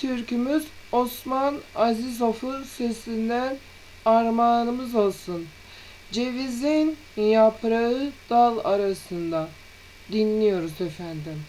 türkümüz Osman Azizov'un sesinden armağanımız olsun. Cevizin yaprağı dal arasında dinliyoruz efendim.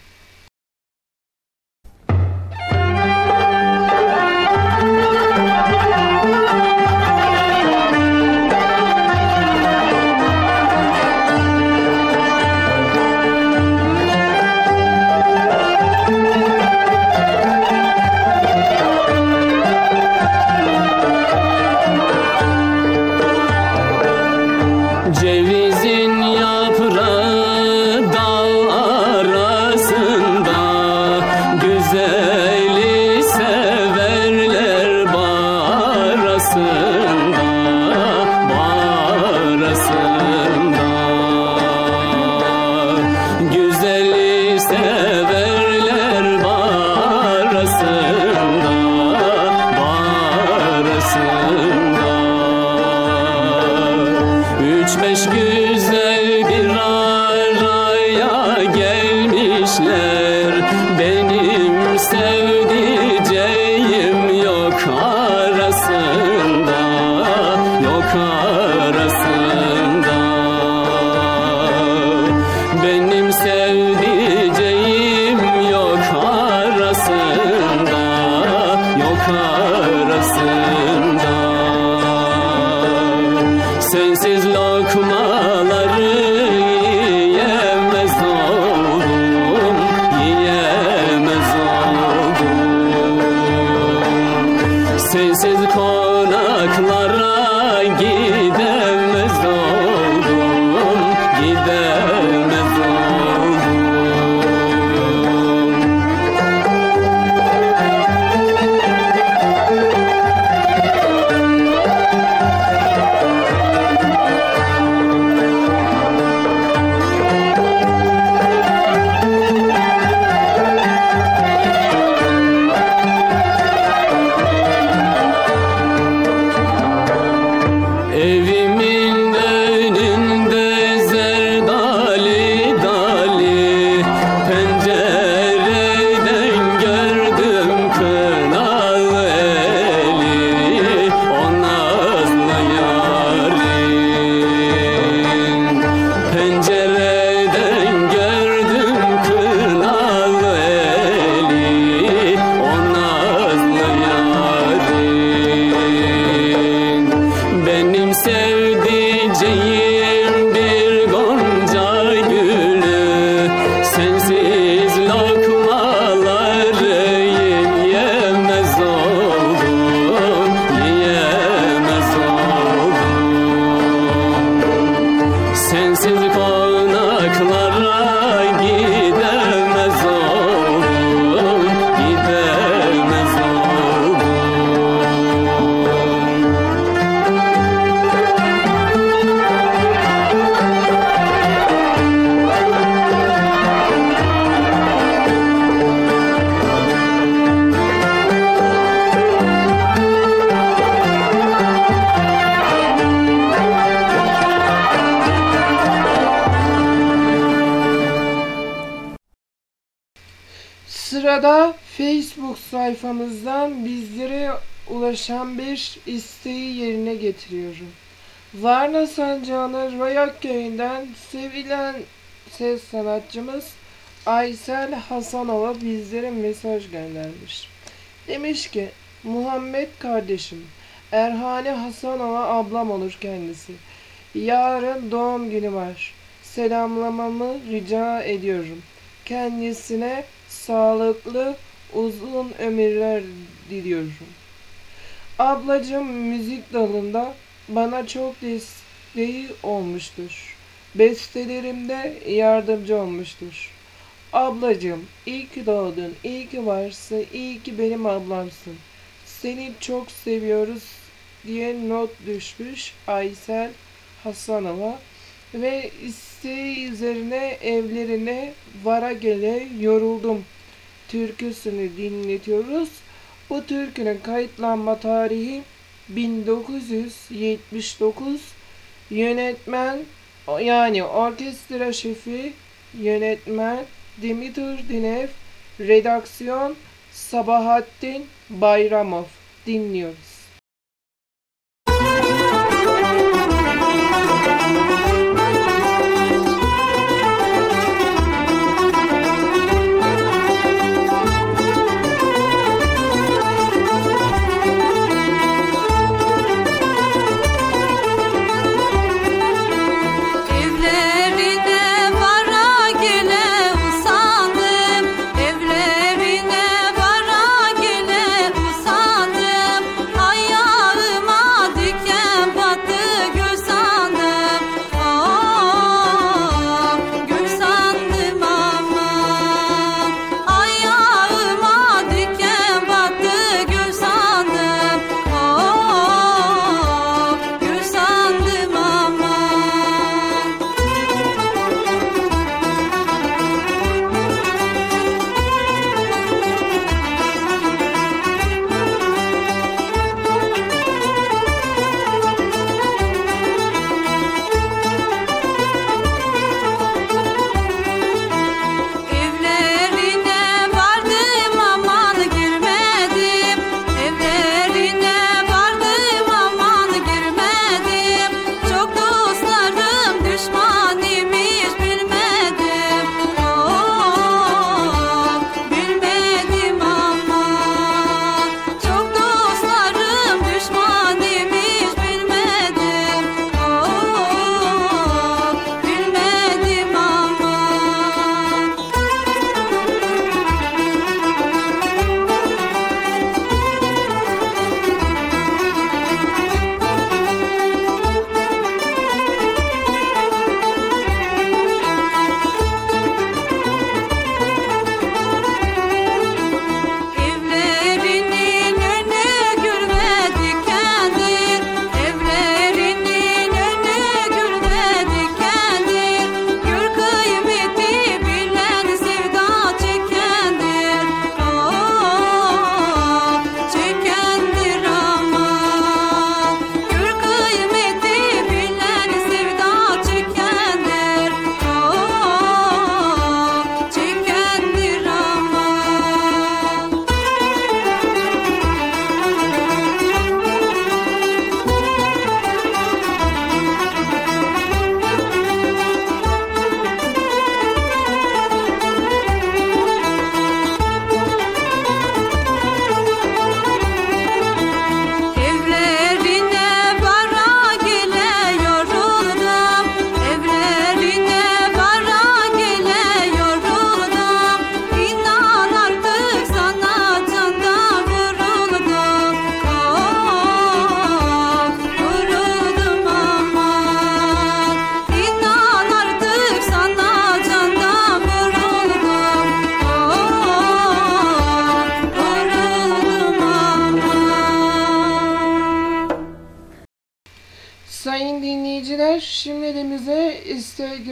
Getiriyorum. Varna Sancağı'nın Royak Köyü'nden sevilen ses sanatçımız Aysel Hasanova bizlere mesaj göndermiş. Demiş ki Muhammed kardeşim Erhane Hasanova ablam olur kendisi. Yarın doğum günü var. Selamlamamı rica ediyorum. Kendisine sağlıklı uzun ömürler diliyorum. Ablacım müzik dalında bana çok desteği olmuştur. Bestelerimde yardımcı olmuştur. Ablacım iyi ki doğdun, iyi ki varsın, iyi ki benim ablamsın. Seni çok seviyoruz diye not düşmüş Aysel Hasanova ve isteği üzerine evlerine vara gele yoruldum türküsünü dinletiyoruz. Bu türkünün kayıtlanma tarihi 1979 yönetmen yani orkestra şefi yönetmen Dimitri Dinev. Redaksiyon Sabahattin Bayramov. Dinliyoruz.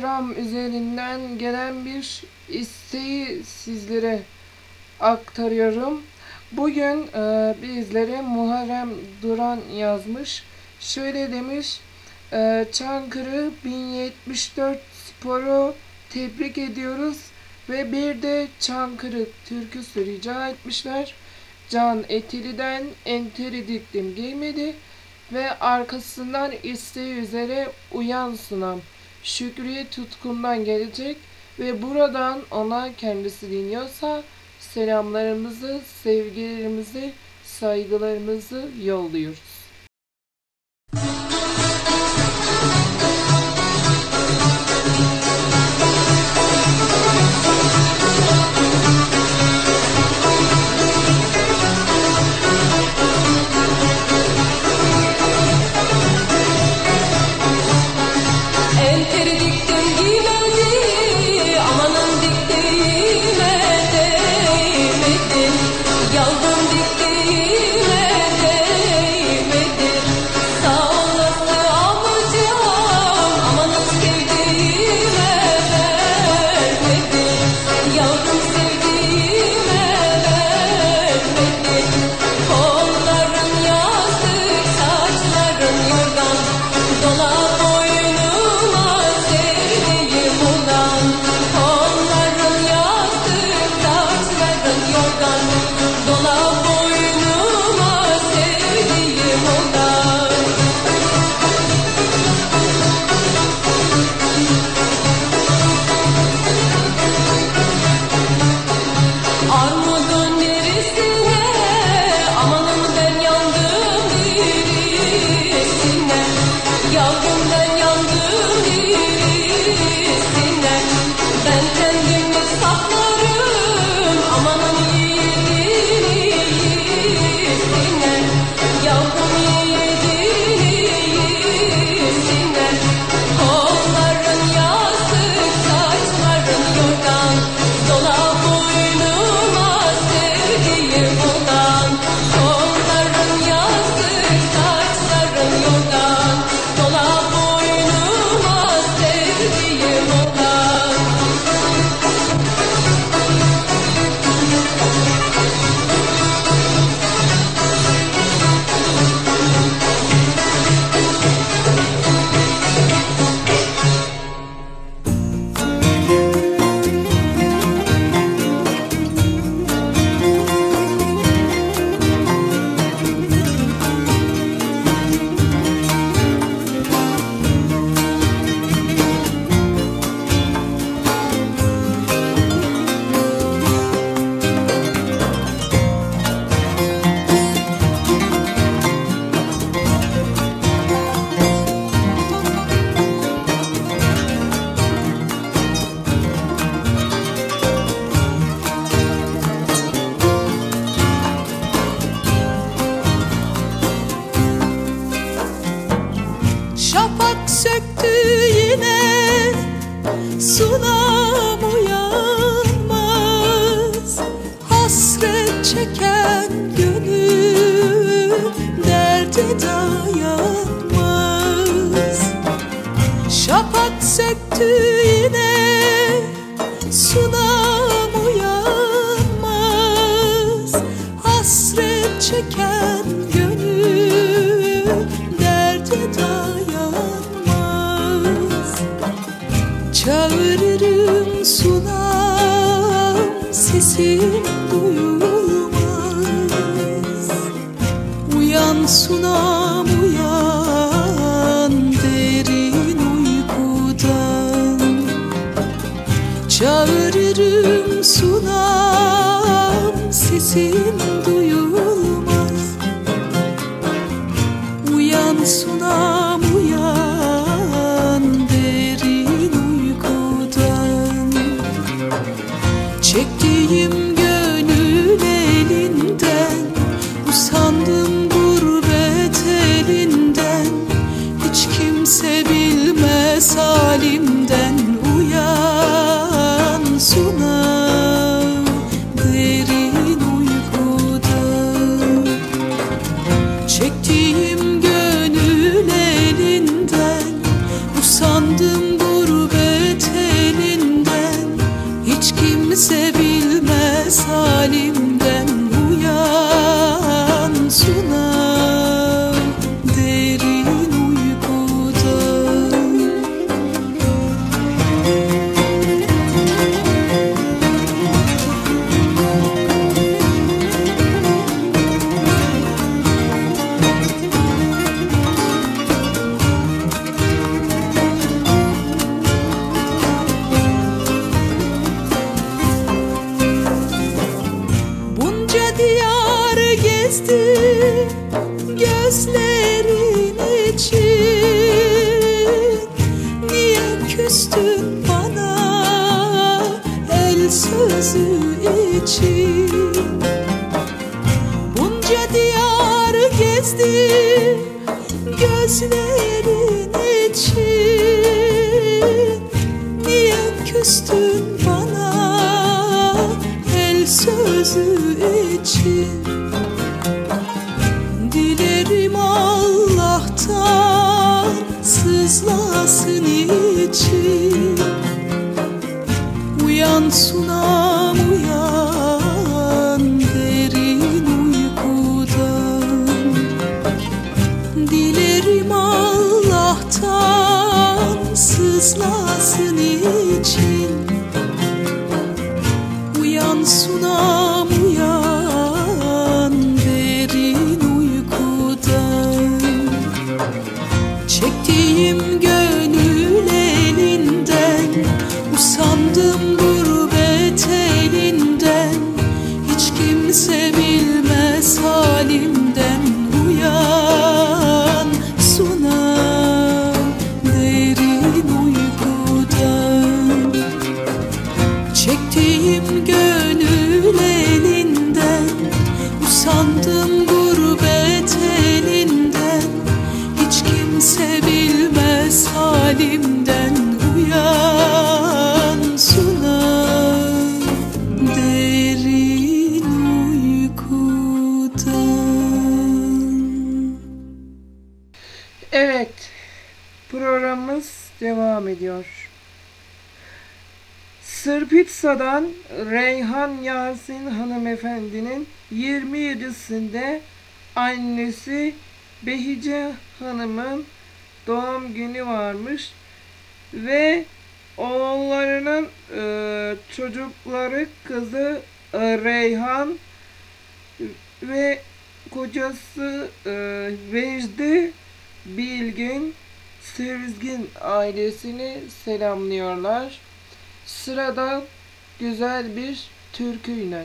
ikram üzerinden gelen bir isteği sizlere aktarıyorum. Bugün e, bizlere Muharrem Duran yazmış. Şöyle demiş. E, Çankırı 1074 sporu tebrik ediyoruz. Ve bir de Çankırı türküsü rica etmişler. Can Etili'den Enteri Diktim giymedi ve arkasından isteği üzere uyan sunam. Şükrü tutkundan gelecek ve buradan ona kendisi dinliyorsa selamlarımızı, sevgilerimizi, saygılarımızı yolluyoruz. Çektiği selamlıyorlar. Sırada güzel bir türküyle.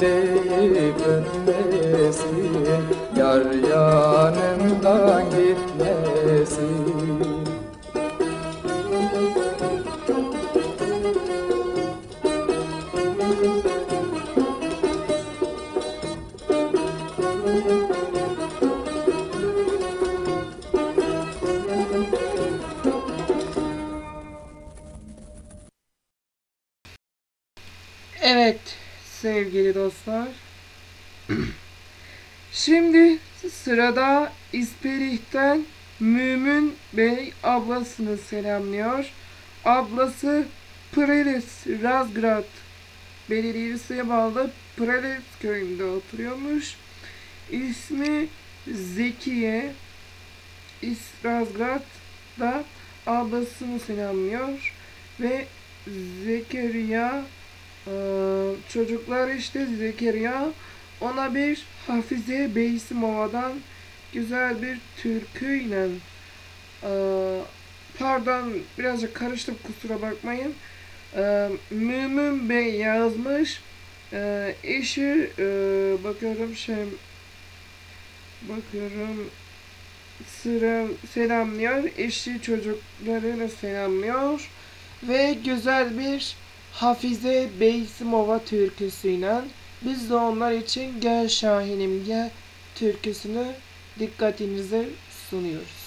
Sabah Razgrad Belediyesi'ne bağlı Prelis köyünde oturuyormuş. İsmi Zekiye İsrazgrad'da ablasını selamlıyor ve Zekeriya e, çocuklar işte Zekeriya ona bir Hafize Beysimova'dan güzel bir türküyle e, pardon birazcık karıştım kusura bakmayın e, Mümin Bey yazmış. E, eşi e, bakıyorum şey bakıyorum sıra selamlıyor. Eşi çocuklarını selamlıyor. Ve güzel bir Hafize Beysimova türküsüyle biz de onlar için Gel Şahinim Gel türküsünü dikkatinize sunuyoruz.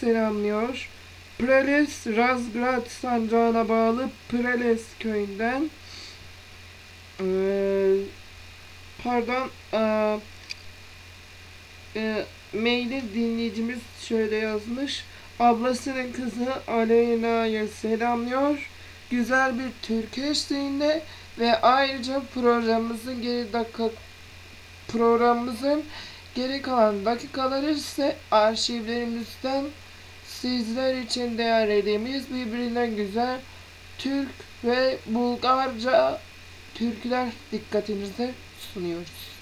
Selamlıyor. Preles Razgrad sancağına bağlı Preles köyünden Eee, pardon eee, e, maili dinleyicimiz şöyle yazmış. Ablasının kızı Aleyna'ya selamlıyor. Güzel bir türkü eşliğinde ve ayrıca programımızın geri dakika programımızın geri kalan dakikaları ise arşivlerimizden sizler için değerlediğimiz birbirinden güzel Türk ve Bulgarca türküler dikkatinize sunuyoruz.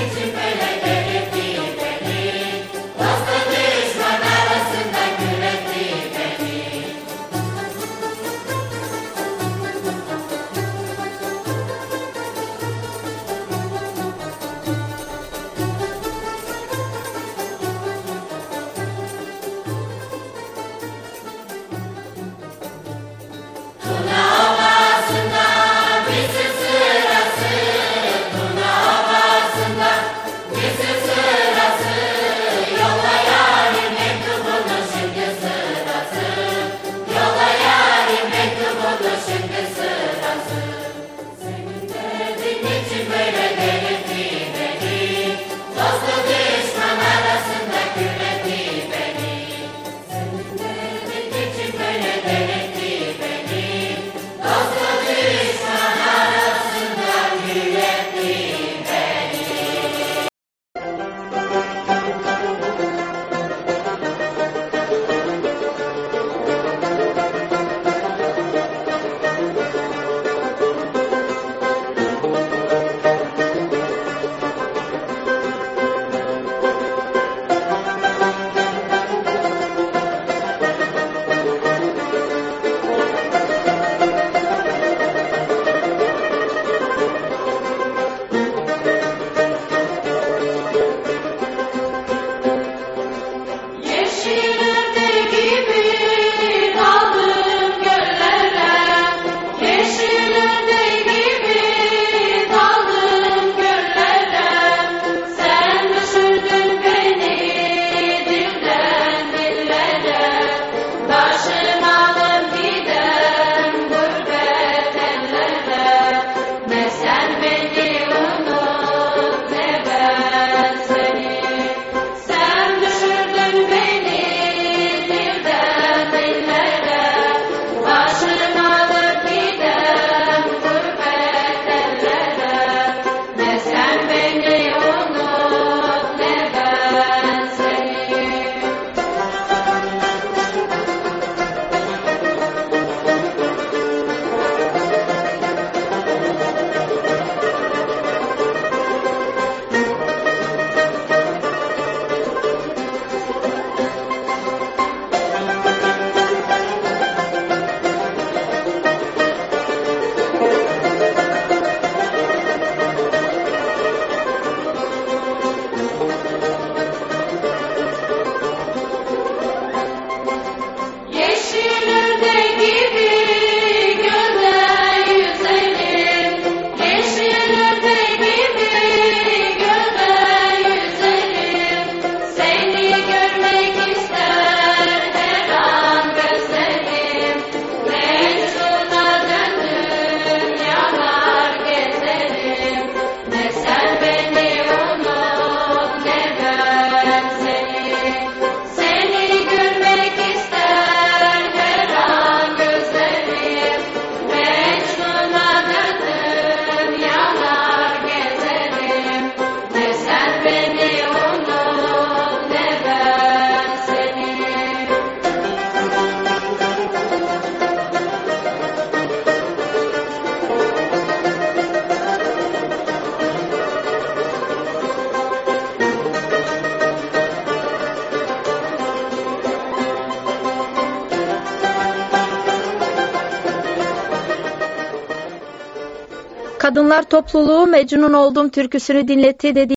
Thank you. Topluluğu Mecnun Oldum türküsünü dinletti dedi.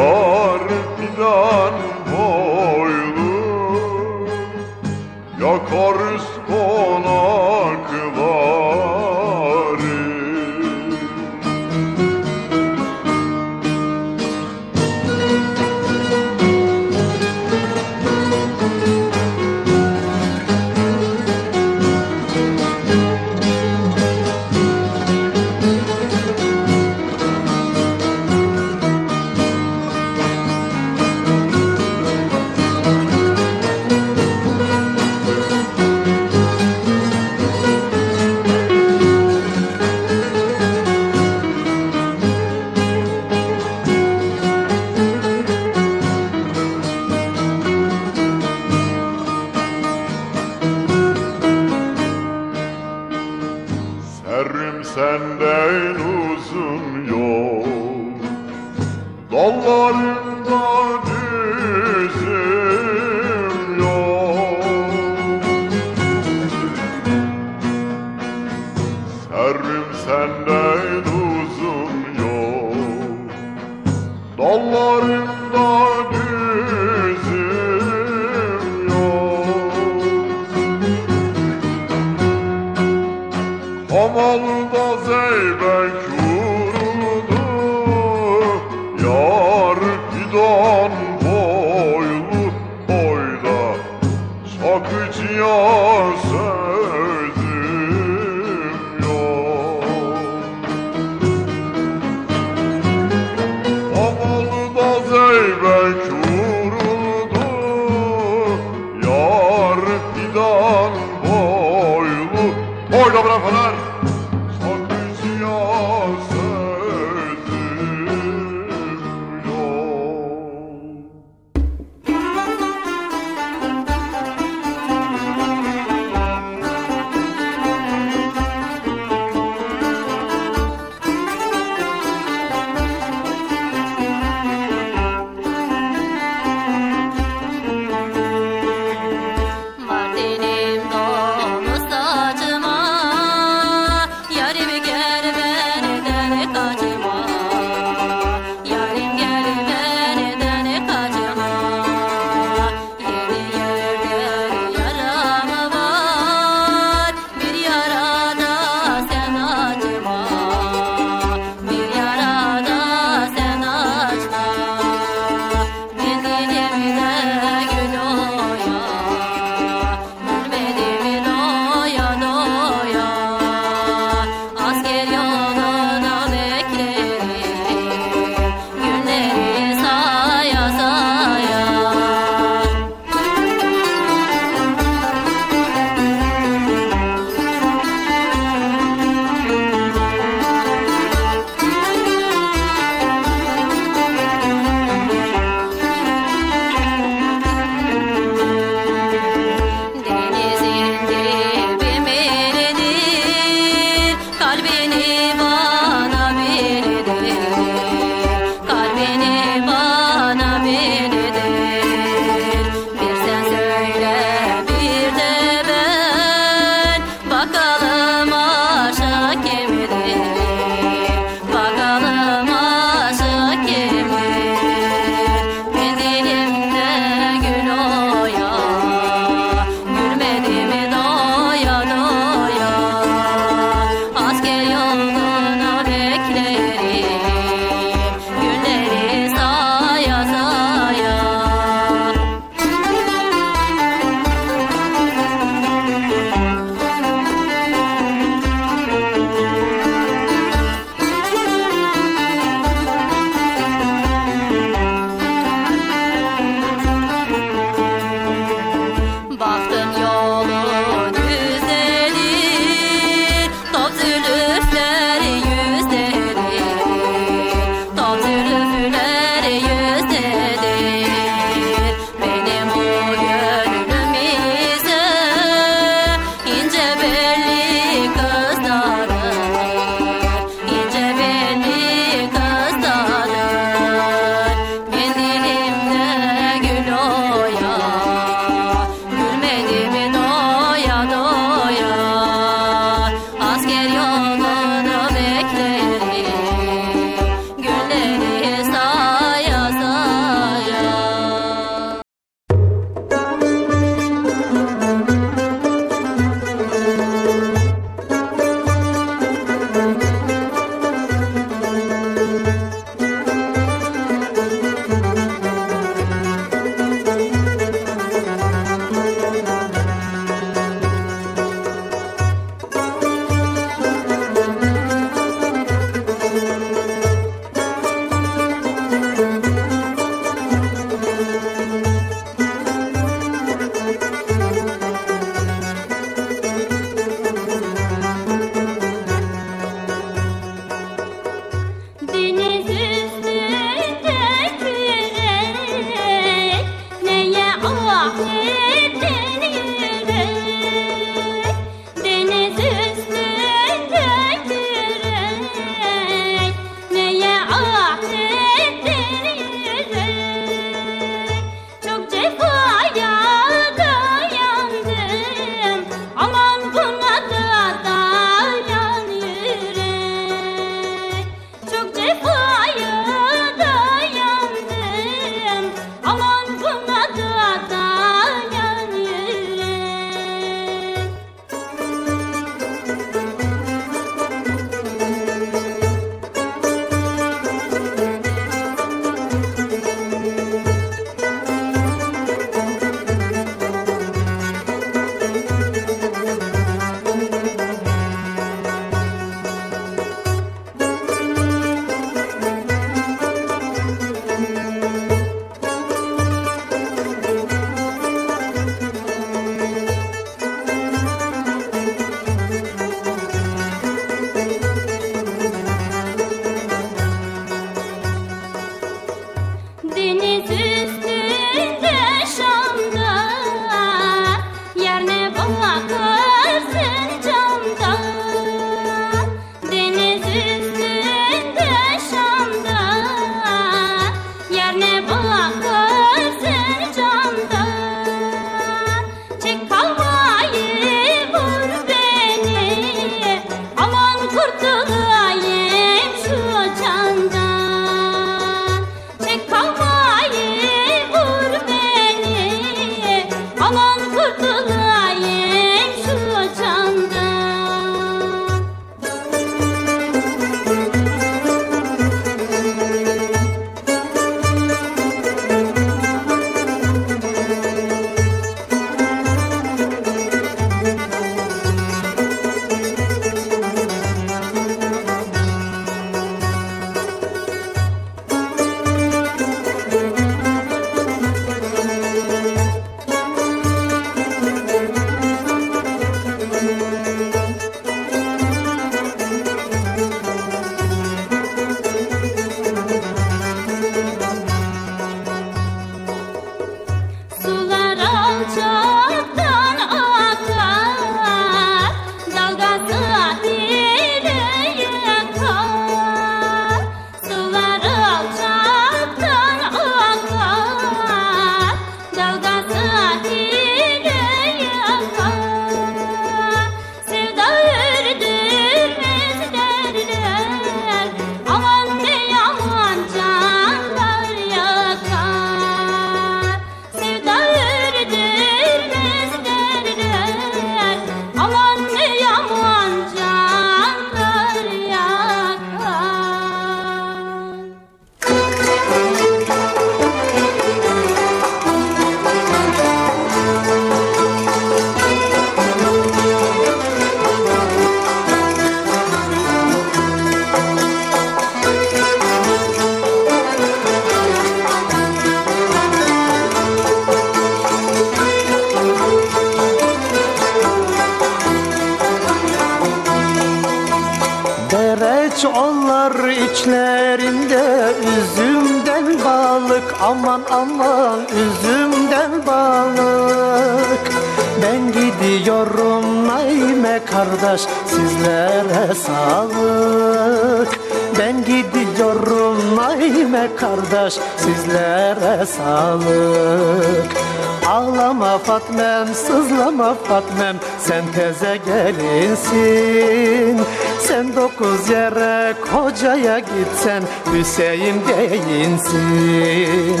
Hüseyin değilsin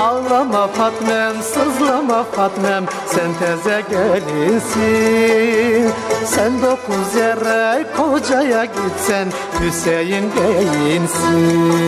Ağlama Fatmem, sızlama Fatmem Sen teze gelinsin. Sen dokuz yere kocaya gitsen Hüseyin değilsin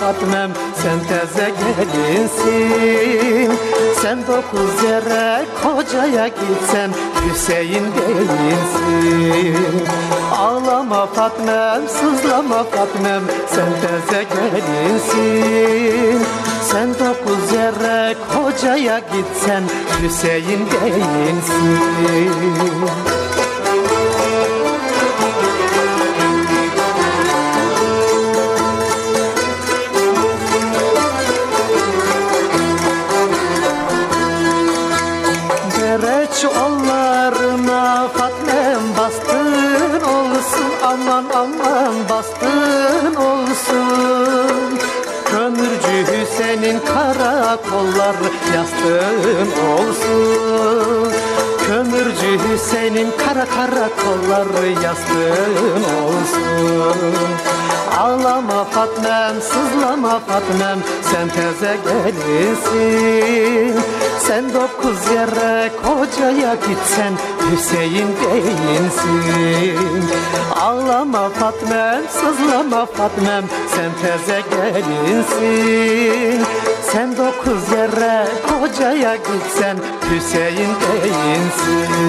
Fatmem Sen teze gelinsin. Sen dokuz yere kocaya gitsen Hüseyin değilsin Ağlama Fatmem, sızlama Fatmem Sen teze gelinsin. Sen dokuz yere kocaya gitsen Hüseyin değilsin kolları yastığın olsun. Ağlama Fatmem, sızlama Fatmem Sen teze gelirsin. Sen dokuz yere kocaya gitsen Hüseyin değilsin. Ağlama Fatmem, sızlama Fatmem Sen teze gelirsin. Sen dokuz yere kocaya gitsen Hüseyin değilsin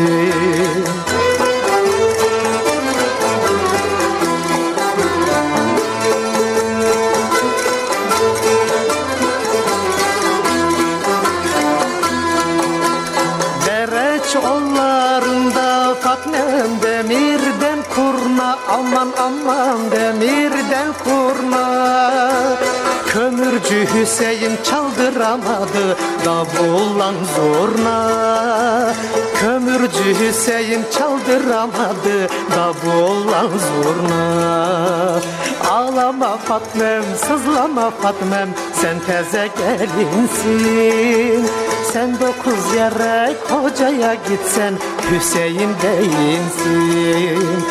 Fatmem demirden kurna Aman aman demirden kurna Kömürcü Hüseyin çaldıramadı davullan zurna. Kömürcü Hüseyin çaldıramadı davullan zurna. Ağlama Fatmem, sızlama Fatmem Sen teze gelinsin. Sen dokuz yere kocaya gitsen Hüseyin değilsin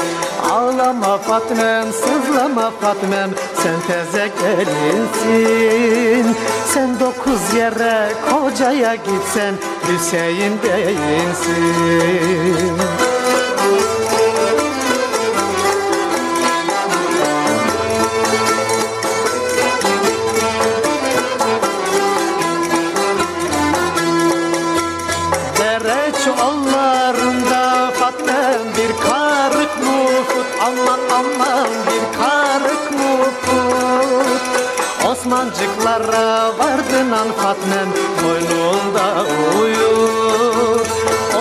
Ağlama Fatmem, sızlama Fatmem Sen teze gelinsin. Sen dokuz yere kocaya gitsen Hüseyin değilsin Fatmem koynunda uyur.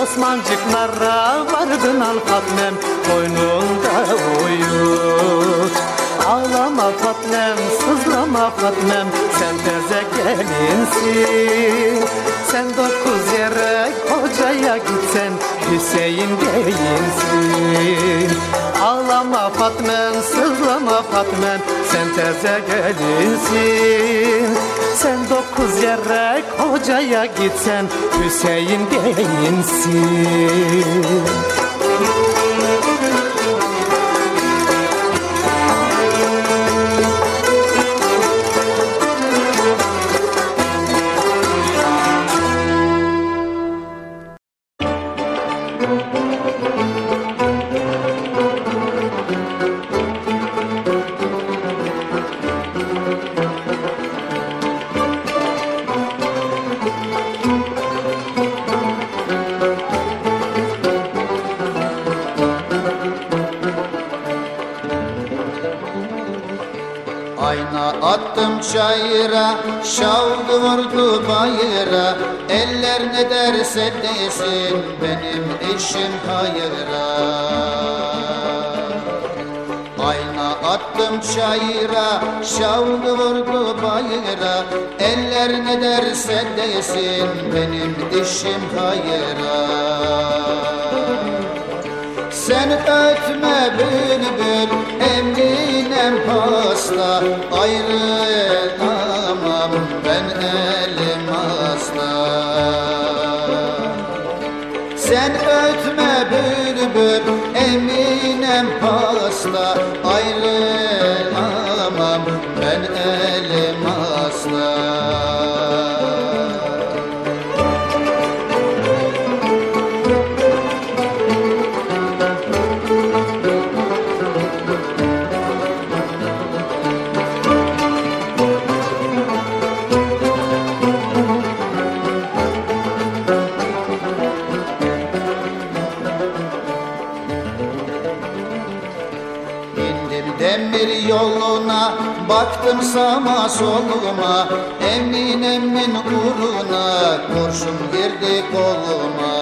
Osmancıklara vardınan Fatmem koynunda uyur. Ağlama Fatmem, sızlama Fatmem Sen teze gelinsin Sen dokuz yere kocaya gitsen Hüseyin değilsin Ağlama Fatmem, sızlama Fatmem Sen teze gelinsin Sen dokuz yere kocaya gitsen Hüseyin değilsin Eller ne derse desin, benim işim hayıra Ayna attım çayıra, şavdı vurdu bayıra. Eller ne derse desin, benim işim hayıra sen ötme bülbül emrinem pasta Ayrılamam bülbül eminem pasta Baktım sağa soluma Emin emin uğruna Kurşun girdi koluma.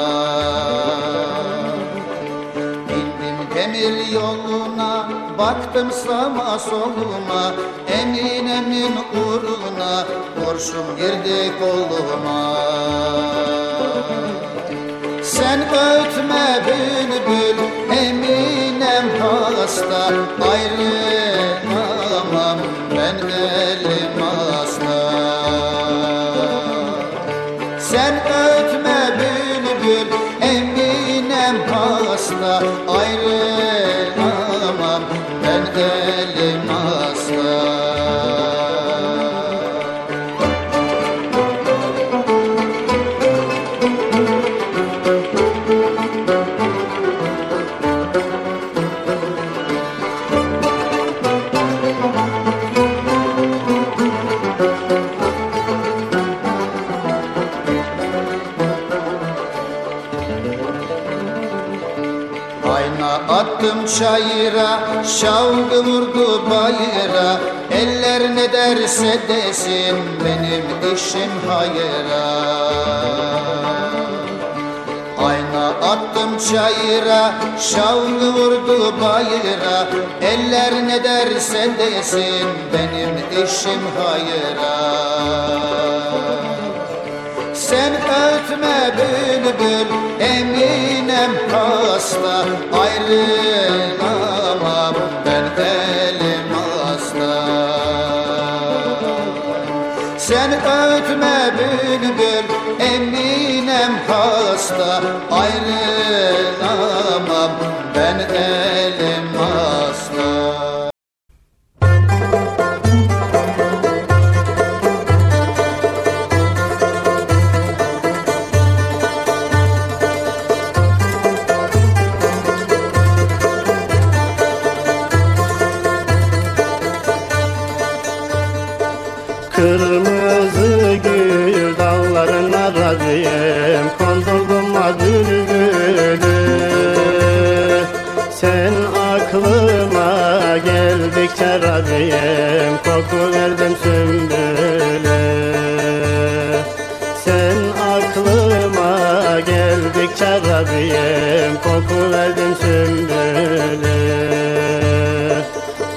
İndim demir yoluna Baktım sağa soluma Emin emin uğruna Kurşun girdi koluma. Sen ötme bülbül eminem hasta Ayrılamam çayıra, şavgı vurdu bayıra Eller ne derse desin, benim işim hayıra. Ayna attım çayıra, şavgı vurdu bayıra Eller ne derse desin, benim işim hayıra sen ötme bülbül eminem hasta Ayrılamam Koku verdim sümbülü.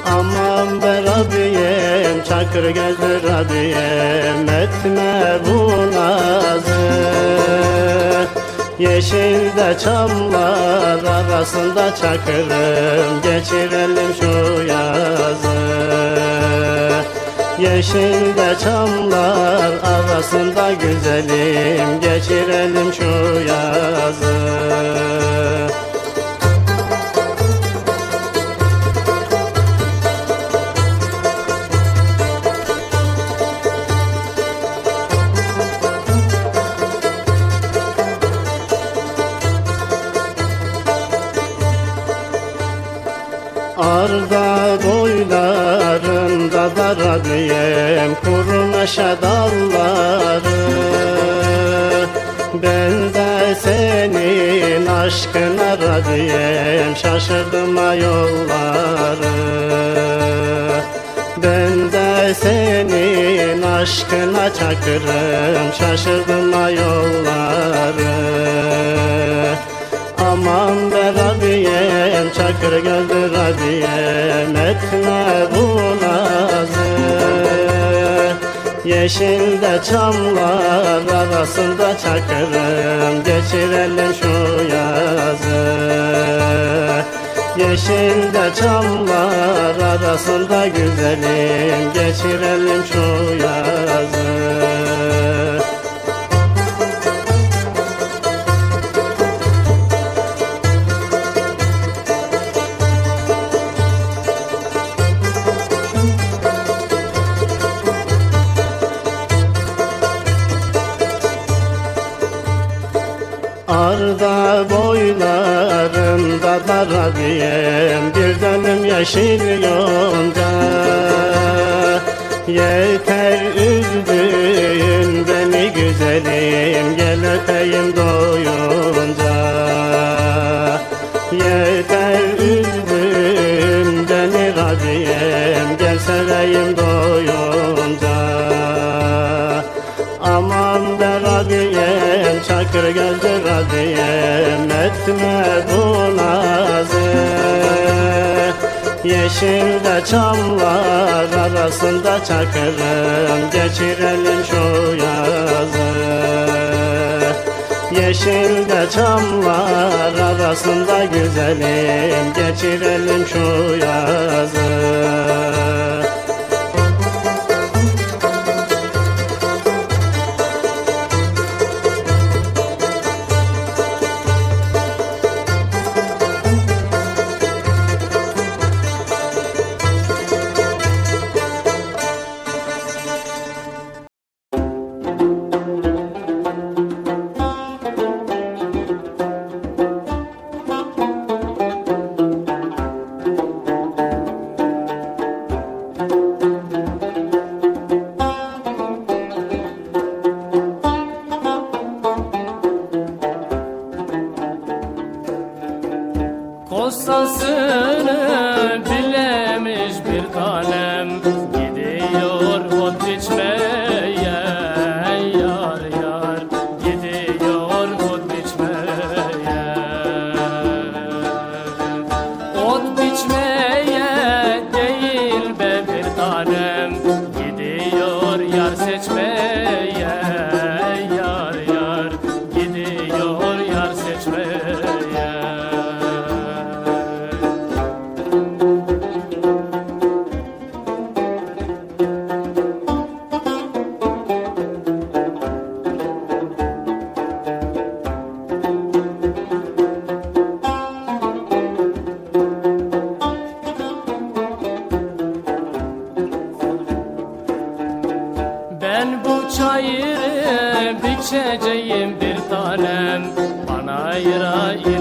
Aman be Rabbim çakır gözlü Rabbim etme bu nazı. Yeşilde çamlar arasında çakırım. Geçirelim şu yazı Yeşilde çamlar arasında güzelim geçirelim şu yazı aşkına radiyem Şaşırdım yolları. Ben de senin aşkına çakırım Şaşırdım yolları. Aman be Rabbiyem çakır gözdür Rabbiyem Etme bu nazı Yeşilde çamlar arasında çakırım. Geçirelim şu yazı. Yeşilde çamlar arasında güzelim. Geçirelim şu yazı yeşil yonca Yeter üzdün beni güzelim Gel öpeyim doyunca. Yeter üzdün beni Rabbim Gel seveyim doyunca. Aman be Rabbiyem Çakır gözlü Rabbiyem Etme bu nazı Yeşilde çamlar arasında çakırım Geçirelim şu yazı. Yeşilde çamlar arasında güzelim. Geçirelim şu yazı Çayırı biçeceğim bir tanem. Bana ayıra ineceğim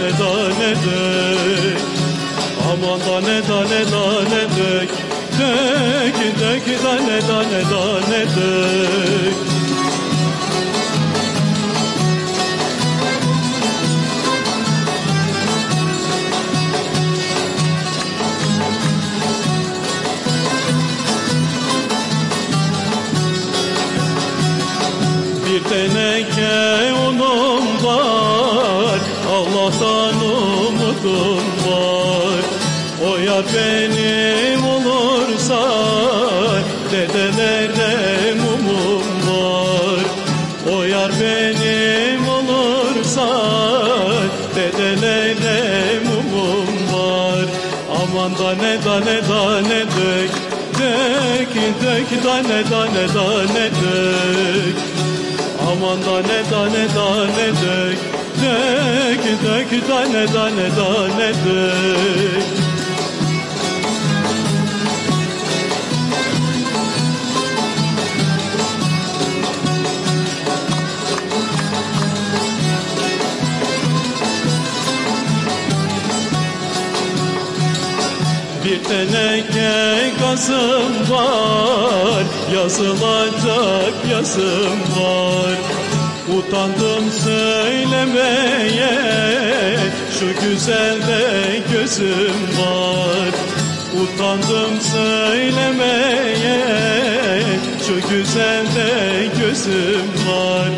ne da ne dök Aman da ne da ne da ne dök Dök dök da ne da ne da ne dök yar benim olursa Dedelerde mumum var O yar benim olursa Dedelerde mumum var Aman da ne da ne da ne dök Dök dök da ne da ne da ne dök Aman da ne da ne da ne dök Dök dök da ne da ne da ne dök gazım var Yazılacak yazım var. Utandım söylemeye Şu güzelde gözüm var. Utandım söylemeye Şu güzelde gözüm var.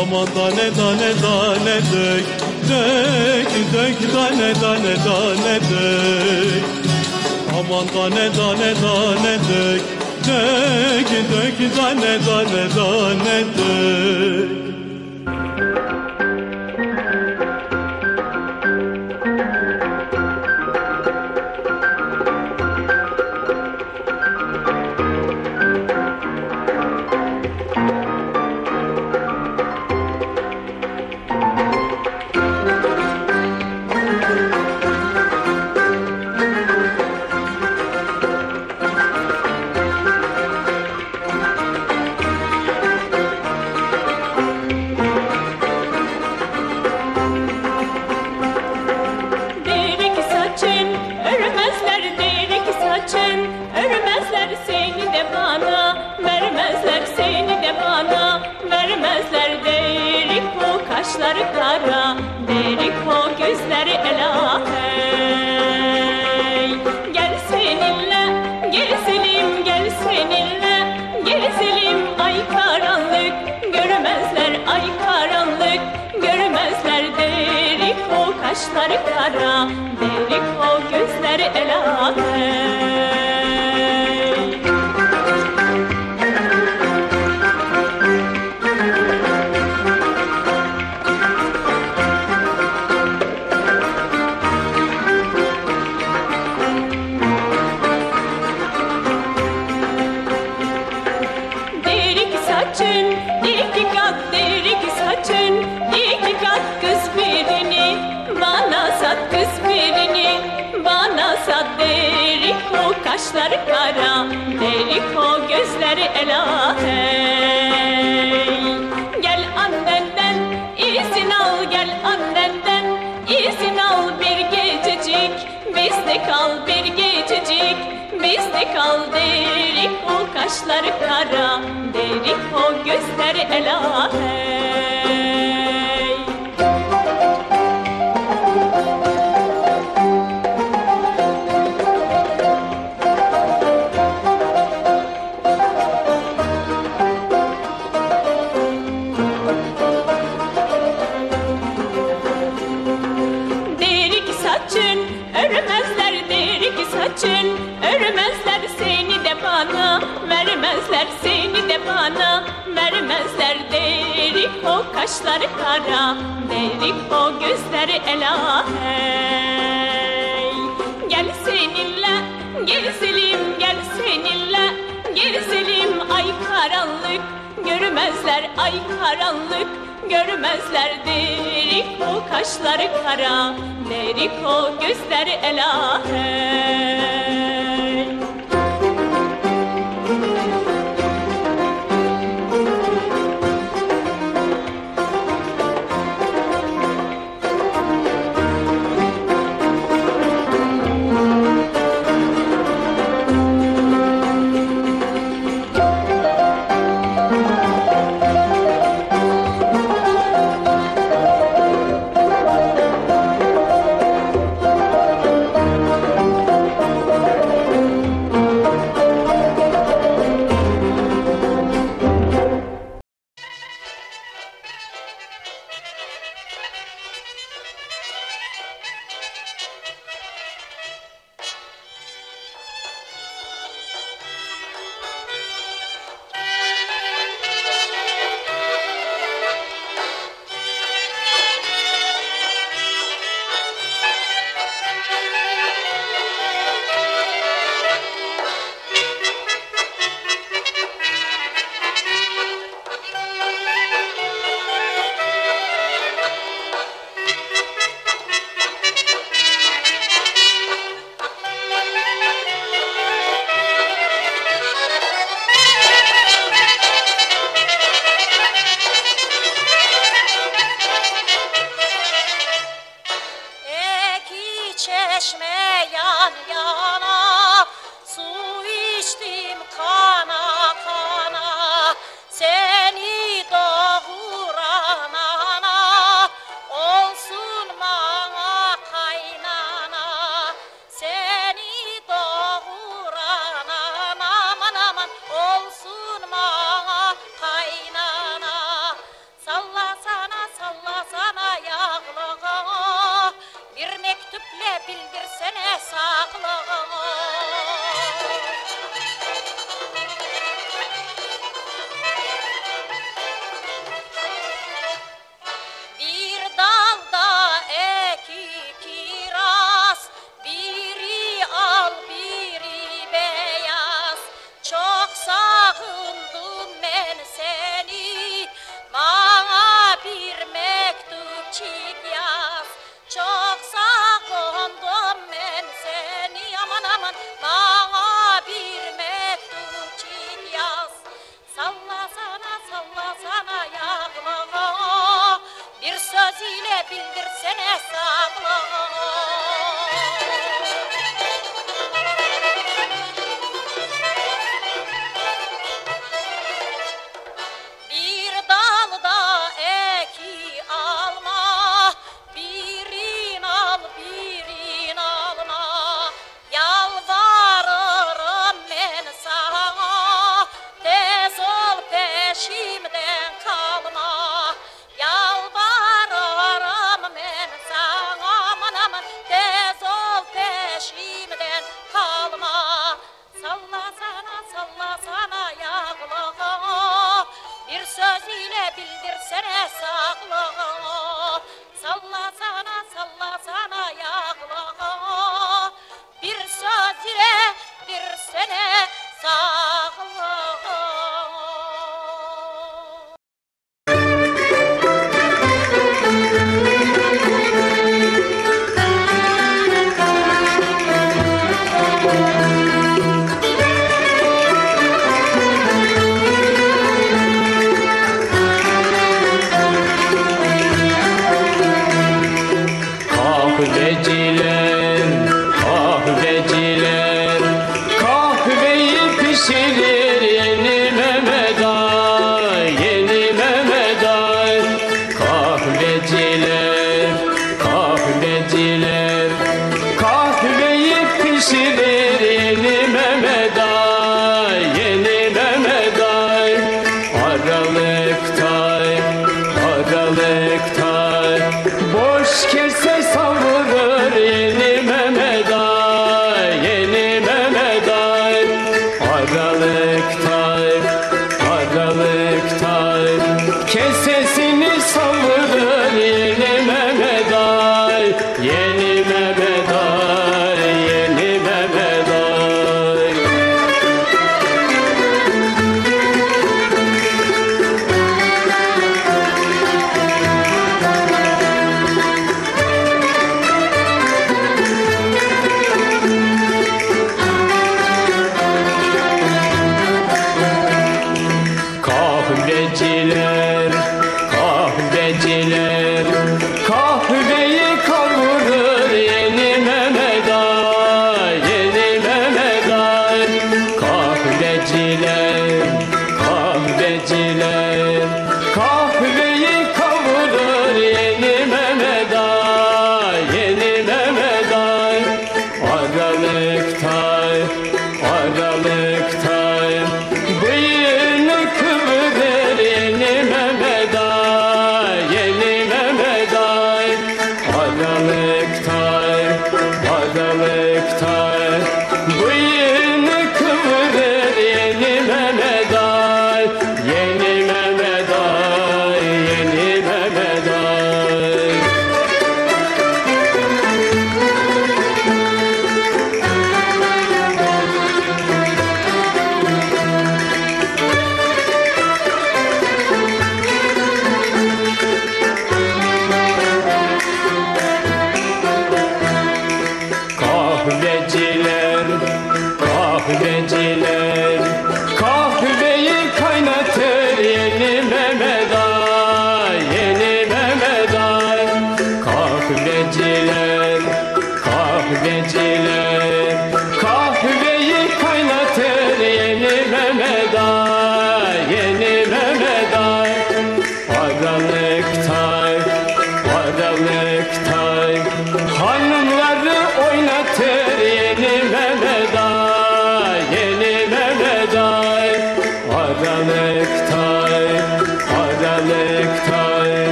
Aman da ne da ne da ne dök Dök dök da ne da ne da ne dök Aman da ne da ne da ne dök Dök dök da ne da ne da ne dök kaşları kara derik o gözleri ela hey gözleri ela hey gel annenden izin al gel annenden izin al bir gececik bizde kal bir gececik. Bizde kal derik o kaşları kara derik o gözleri ela hey vermezler seni de bana vermezler derik o kaşları kara derik o gözleri ela hey gel seninle gezelim gel seninle gezelim ay karanlık. Görmezler ay karanlık görmezler derik o kaşları kara derik o gözleri ela hey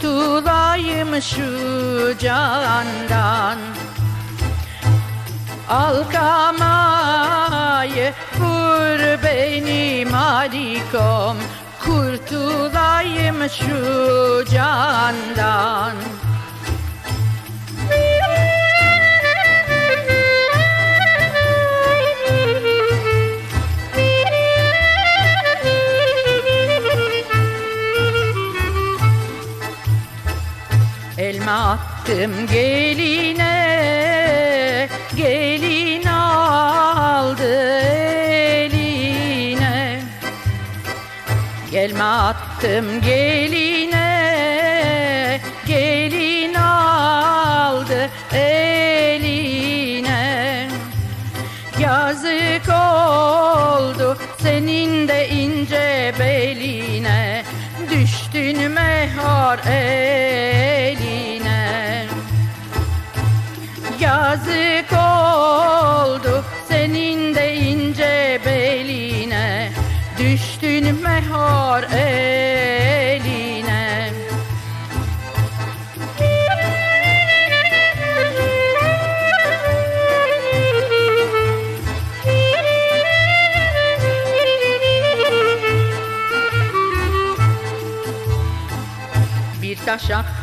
kurtulayım şu candan. Al kamayı vur beni malikom Kurtulayım şu candan. Attım geline Gelin aldı eline. Gelme attım Gelin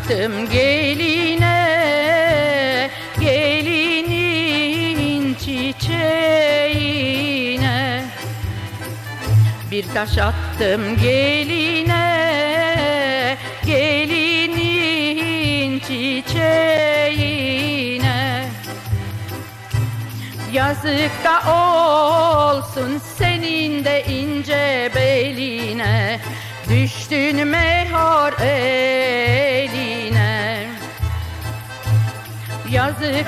taş attım geline Gelinin çiçeğine. Bir taş attım geline Gelinin çiçeğine. Yazık da olsun senin de ince beline. Düştün mehar eline Yazık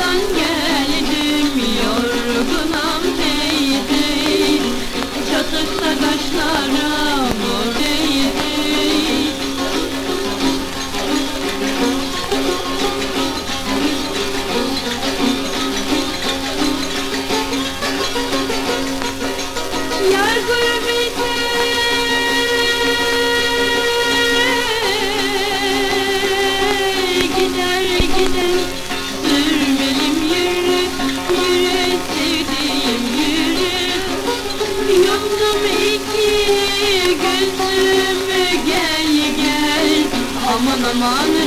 done yet. Aman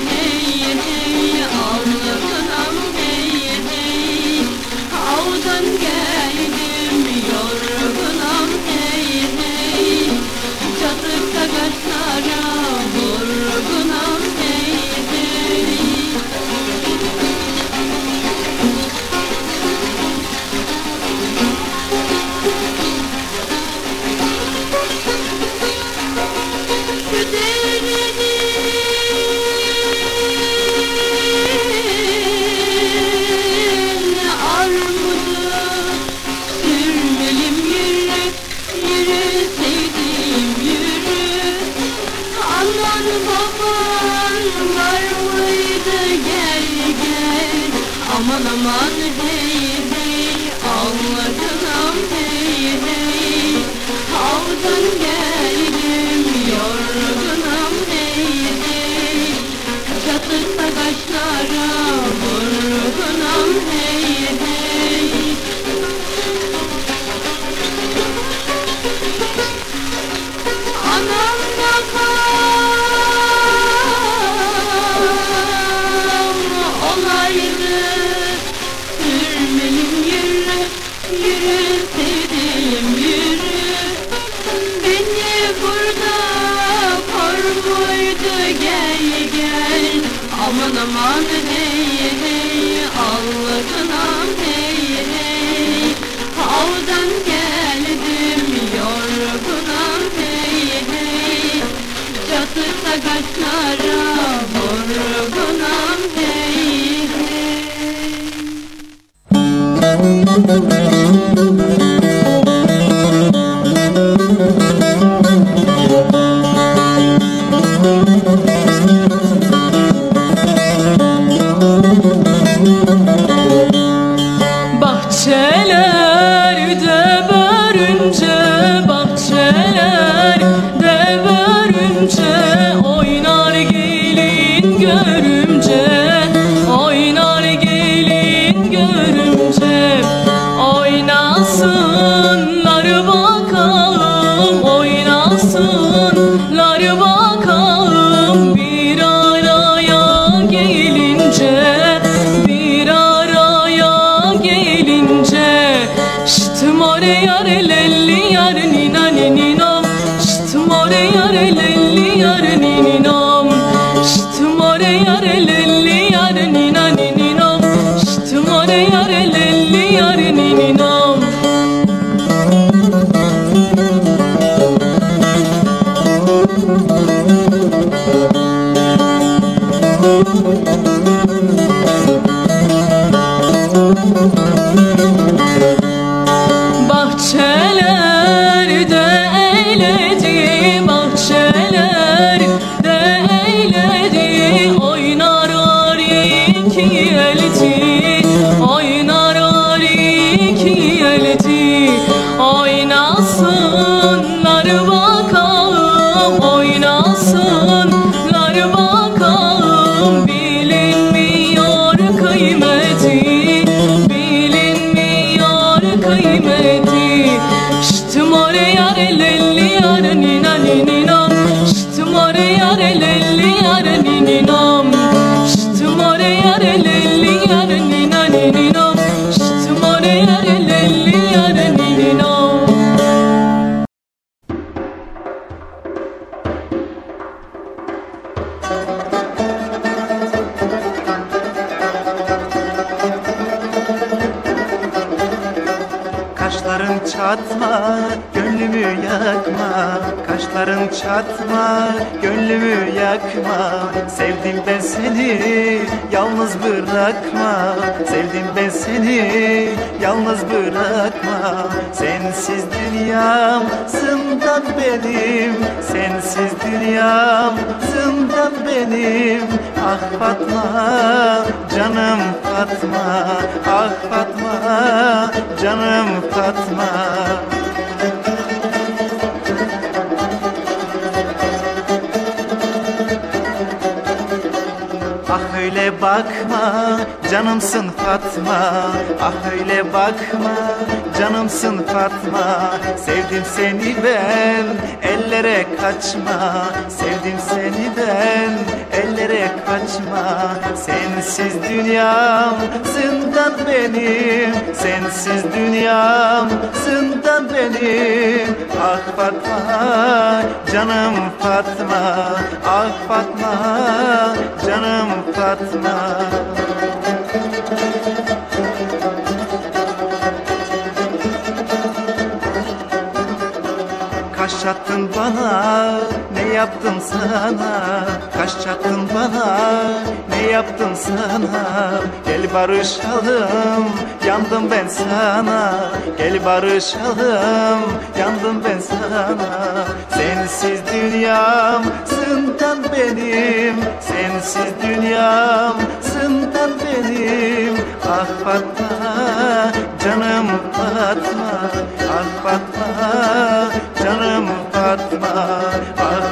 Sensiz dünyam zindan benim Sensiz dünyam zindan benim. Ah Fatma, canım Fatma Ah Fatma, canım Fatma. Ah öyle bakma canımsın Fatma Ah öyle bakma canımsın Fatma. Sevdim seni ben ellere kaçma. Sevdim seni ben ellere kaçma. Sensiz dünyam zindan benim. Sensiz dünyam zindan benim. Ah Fatma canım Fatma. Ah Fatma canım Fatma çattın bana ne yaptım sana? Kaş çattın bana ne yaptım sana? Gel barışalım yandım ben sana. Gel barışalım yandım ben sana. Sensiz dünyam zindan benim. Sensiz dünyam zindan benim. Ah Fatma canım Fatma canım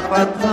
Fatma Ah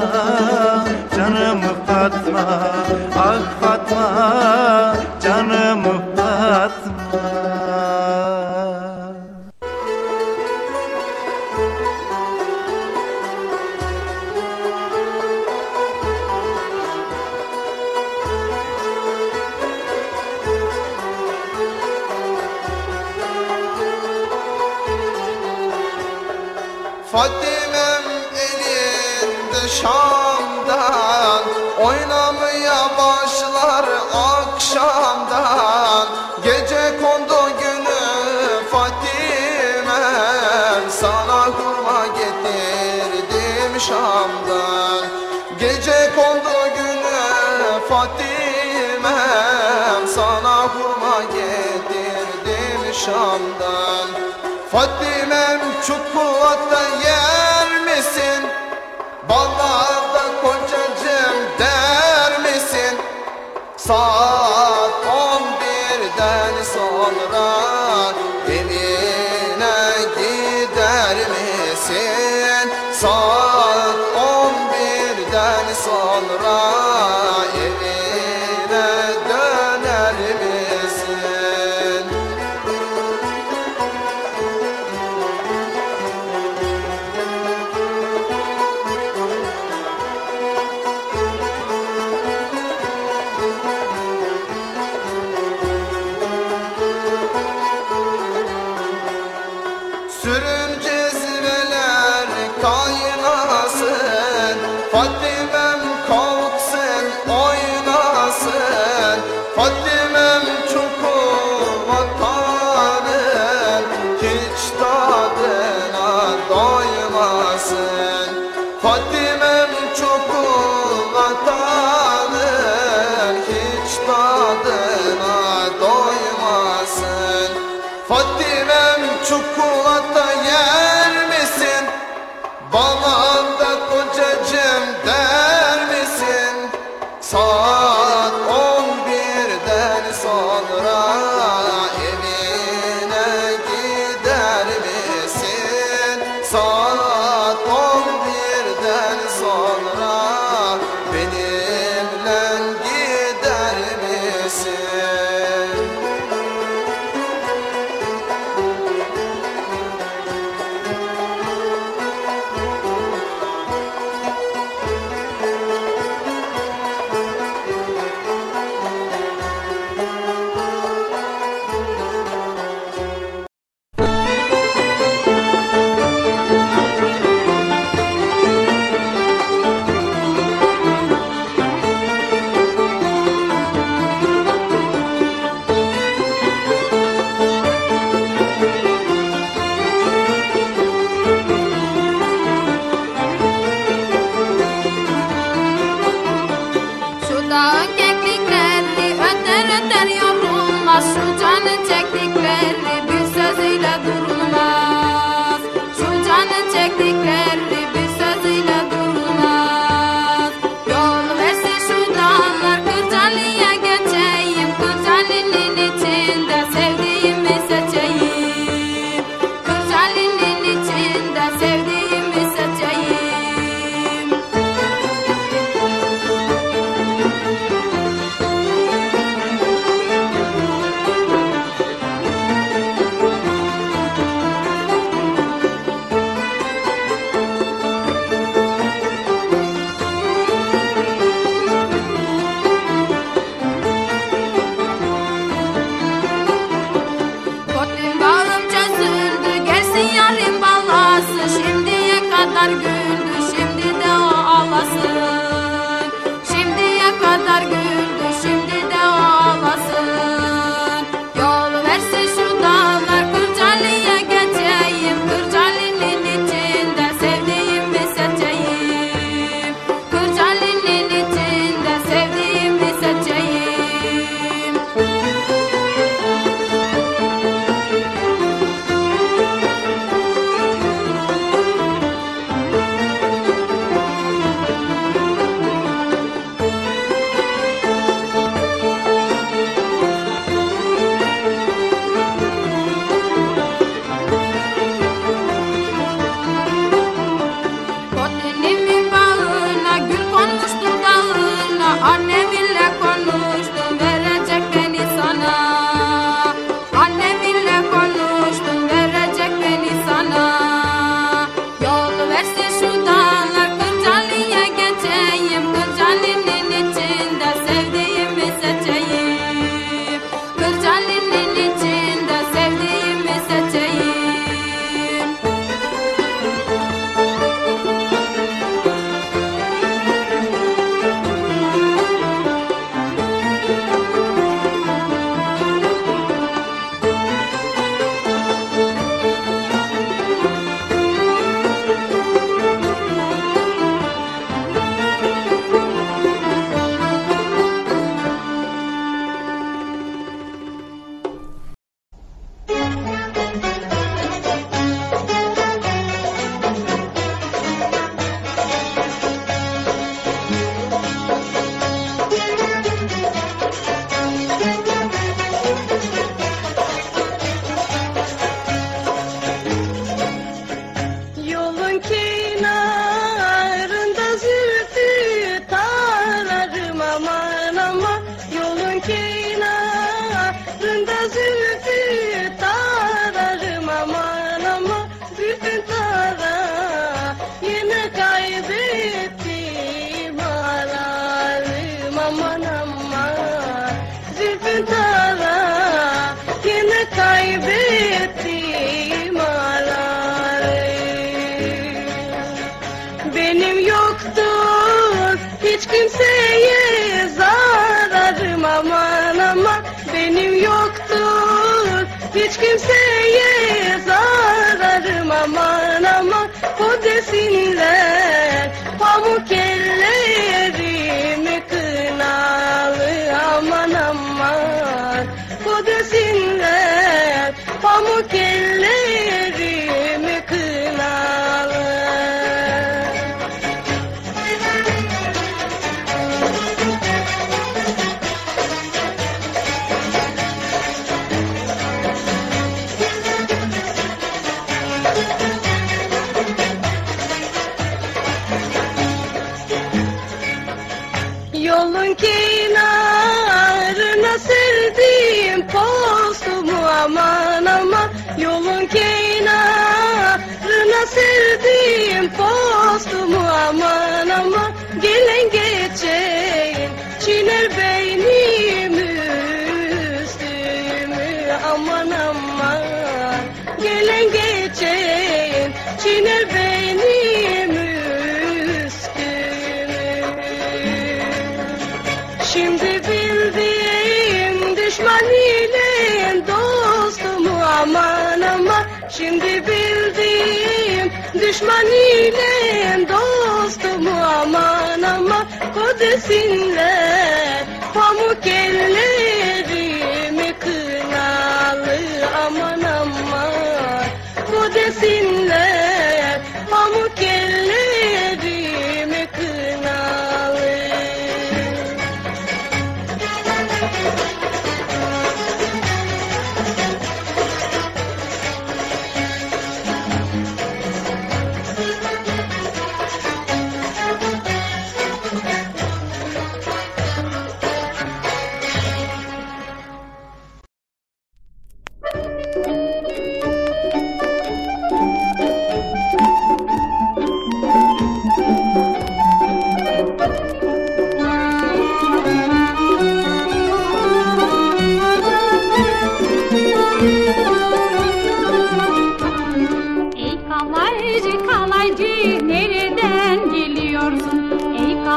Çukurda yer misin? Bana da kocacım der misin? Saat on birden sonra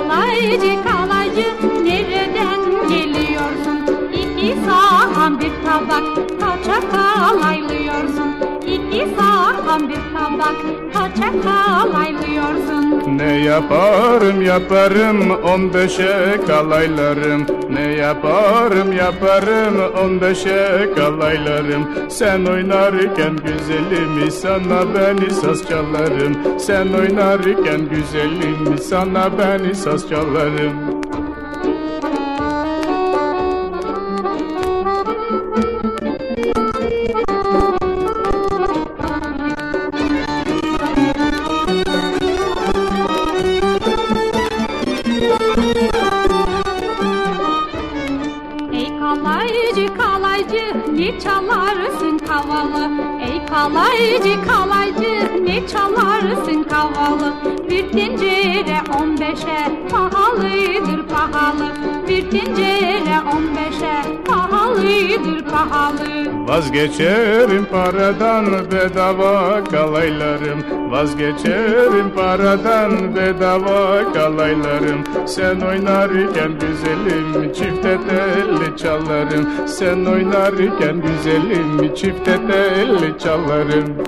kalaycı kalaycı nereden geliyorsun? İki sağan bir tabak kaça kalaylıyorsun? Sağan bir tabak kaça kalaylıyorsun? Ne yaparım yaparım on beşe kalaylarım. Ne yaparım yaparım on beşe kalaylarım. Sen oynarken güzelim sana ben saz çalarım. Sen oynarken güzelim sana ben saz çalarım pahalı. Bir tencere on beşe pahalıdır pahalı. Vazgeçerim paradan bedava kalaylarım. Vazgeçerim paradan bedava kalaylarım. Sen oynarken güzelim çifte telli çalarım. Sen oynarken güzelim çifte telli çalarım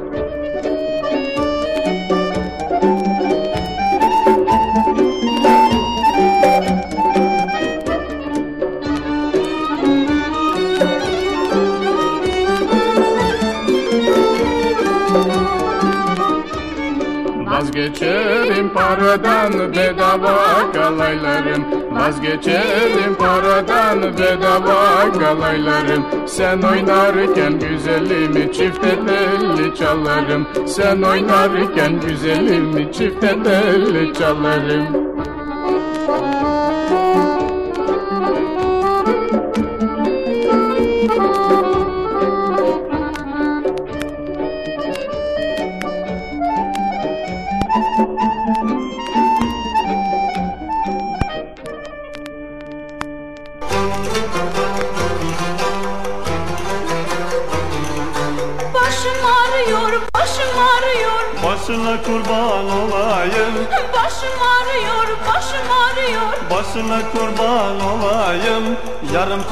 paradan bedava kalaylarım Vazgeçerim paradan bedava kalaylarım Sen oynarken güzelimi çifte telli çalarım. Sen oynarken güzelimi çifte telli çalarım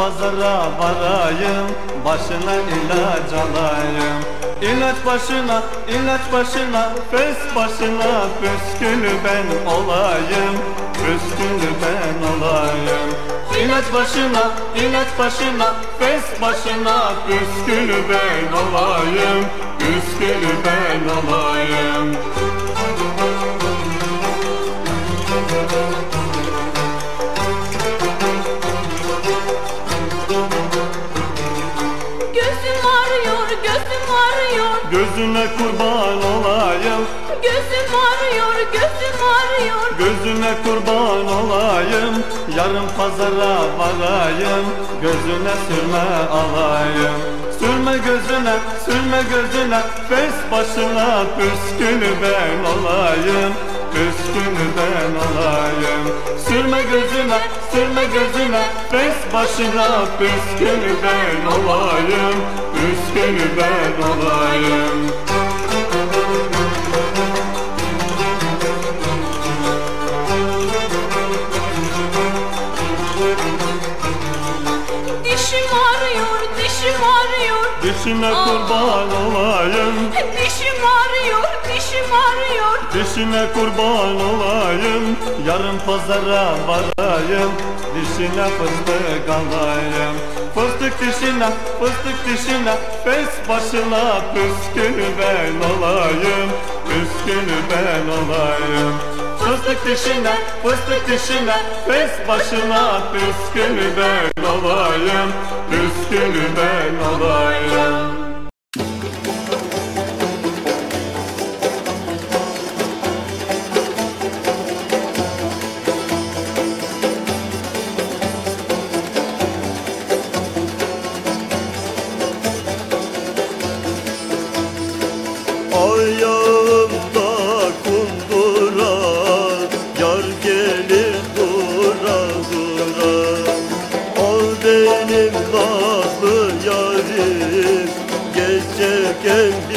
pazara varayım Başına ilaç alayım. İlaç başına, ilaç başına Fes başına püskülü ben olayım Püskülü ben olayım. İlaç başına, ilaç başına Fes başına püskülü ben olayım Püskülü ben olayım kurban olayım. Gözüm ağrıyor, gözüm ağrıyor Gözüne kurban olayım. Yarın pazara varayım. Gözüne sürme alayım. Sürme gözüne, sürme gözüne. Fes başına püskülü ben olayım. Püskülü ben olayım. Sürme gözüne, sürme gözüne. Fes başına püskülü ben olayım. Püskülü ben olayım Aa. kurban olayım. Dişim ağrıyor, dişim ağrıyor. Dişine kurban olayım. Yarın pazara varayım. Dişine fıstık alayım. Fıstık dişine, fıstık dişine. Fes başına püskülü ben olayım. Püskülü ben olayım. Fıstık dişine, fıstık dişine. Fes başına püskülü ben olayım Püskülü ben olayım Geçerken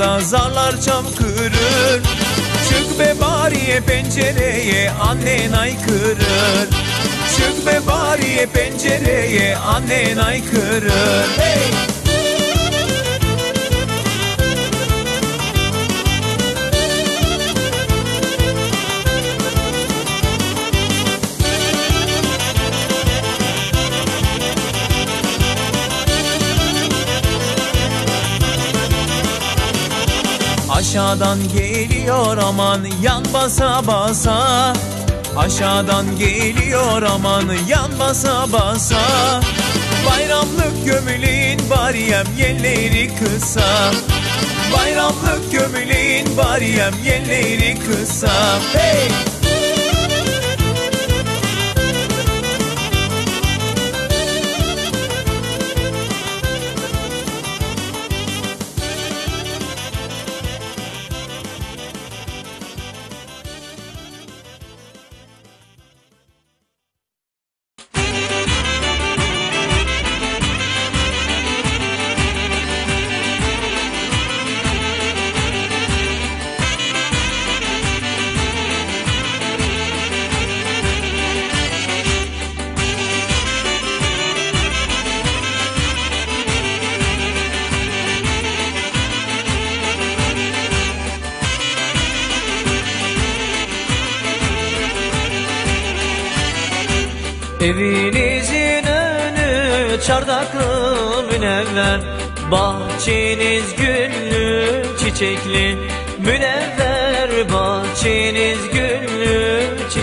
yakasında Aşağıdan geliyor aman yan basa basa. Bayramlık gömüleğin bariyem yelleri kısa. Bayramlık gömüleğin bariyem yelleri kısa. Hey!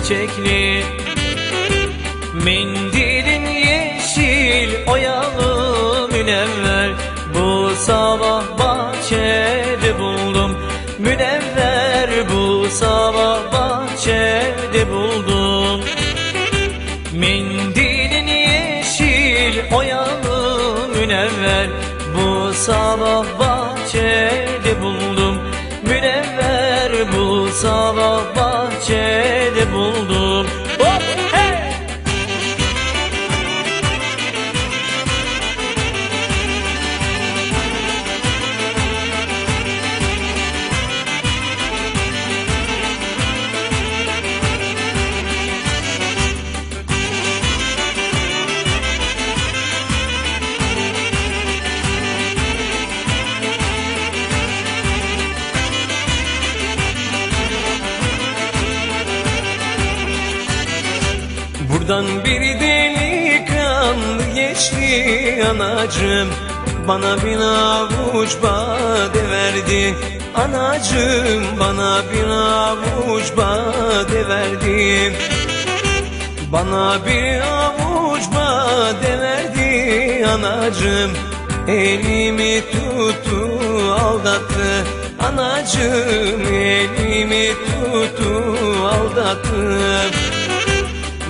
Çiçekli. Mendilin yeşil oyalı münevver. Bu sabah bahçede buldum. Münevver bu sabah bahçede buldum. Mendilin yeşil oyalı münevver. Bu sabah bahçede buldum. Münevver bu sabah bahçede buldum anacığım Bana bir avuç bade verdi. Anacığım bana bir avuç bade verdi. Bana bir avuç bade verdi. Anacığım Elimi tuttu aldattı. Anacığım elimi tuttu aldattı.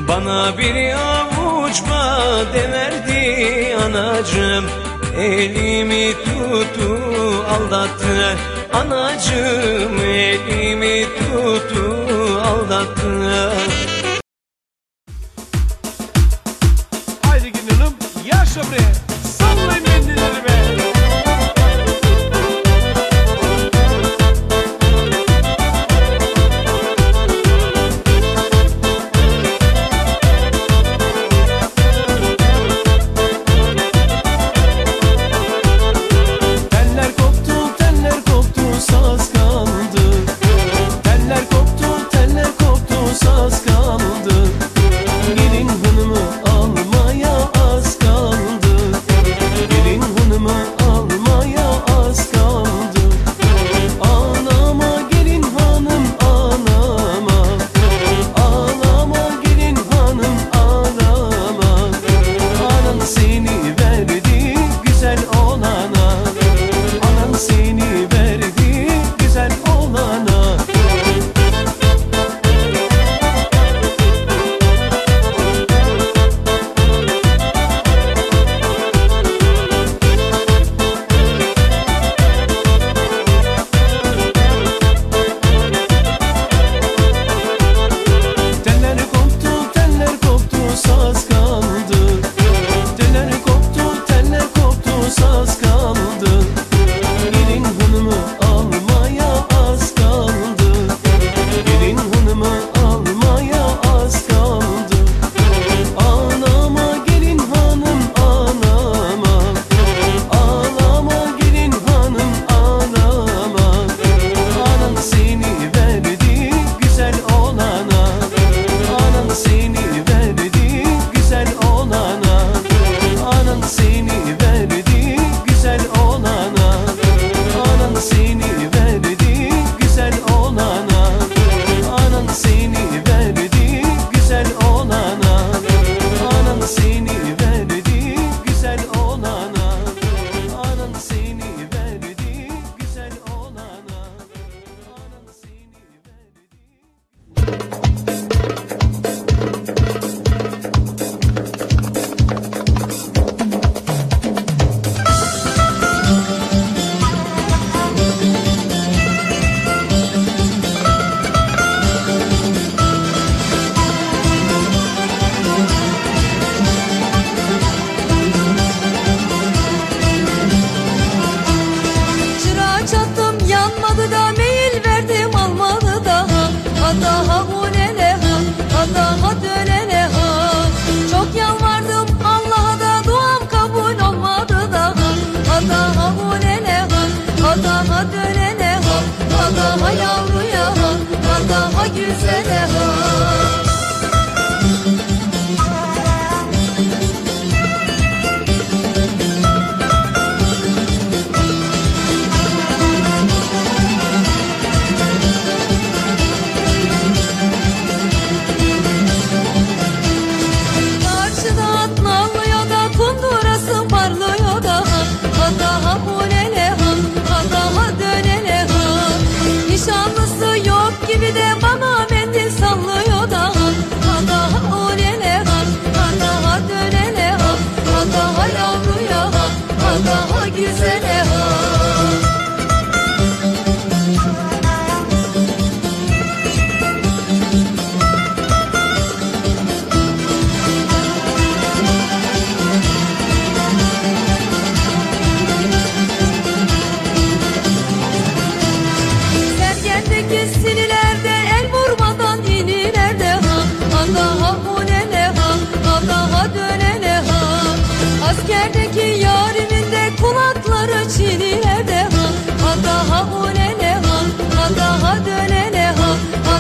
Bana bir avuç bade verdi anacığım Elimi tuttu aldattı Anacığım elimi tuttu aldattı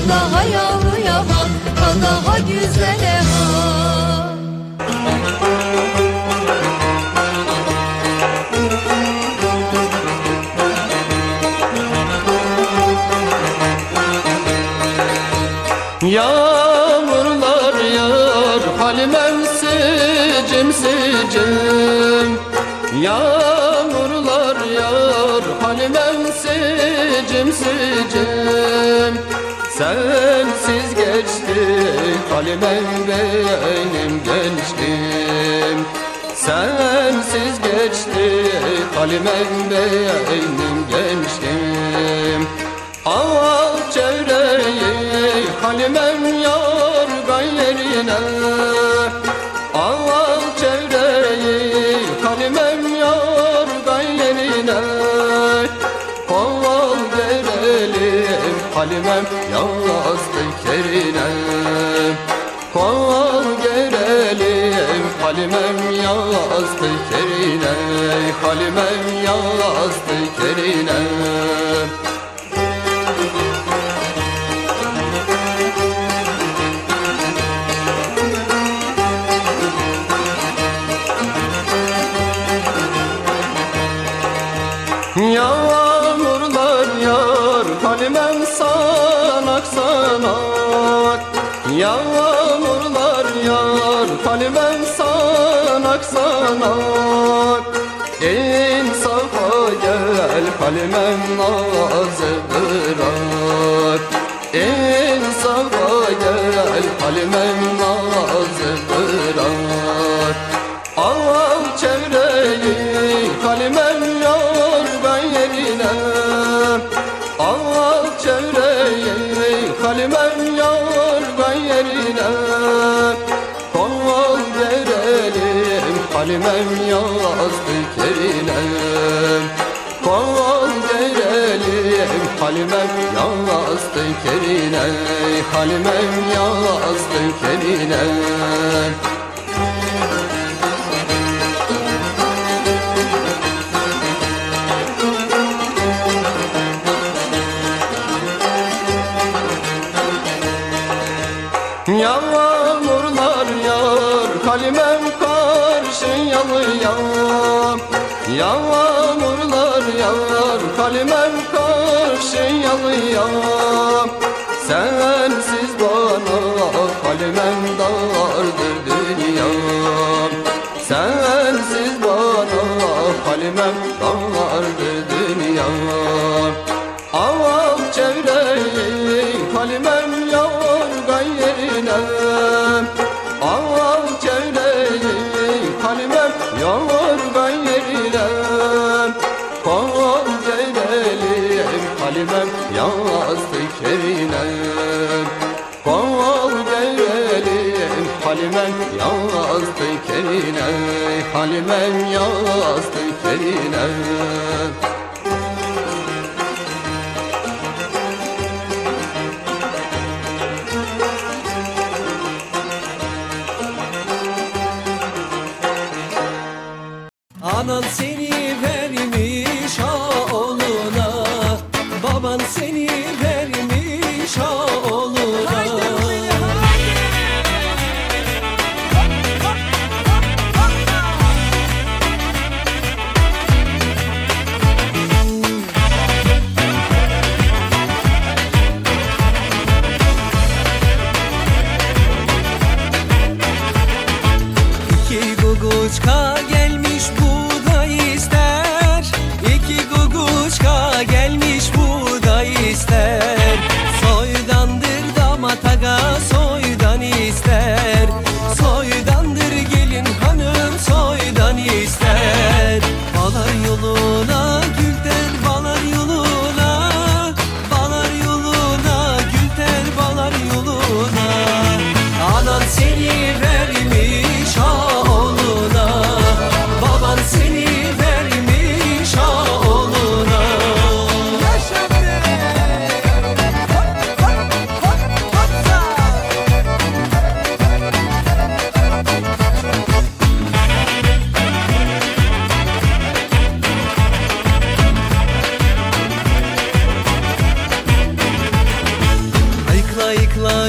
Daha yavruya bak, daha güzele bak meyvenim gençtim Sensiz geçti kalimem beynim gençtim Hava çevreyi halimem yar gayrine. Hava çevreyi halimem yar gayrine. Koval verelim halimem Halimem yazdı kerine Halimem yazdı kerine Halimem nazı bırak. İnsafa gel Halimem nazı bırak. Al çevreyi Halimem yar beynine Al çevreyi Halimem yar beynine Kol verelim Halimem yar kerine Halimem yazdım kerine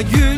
gül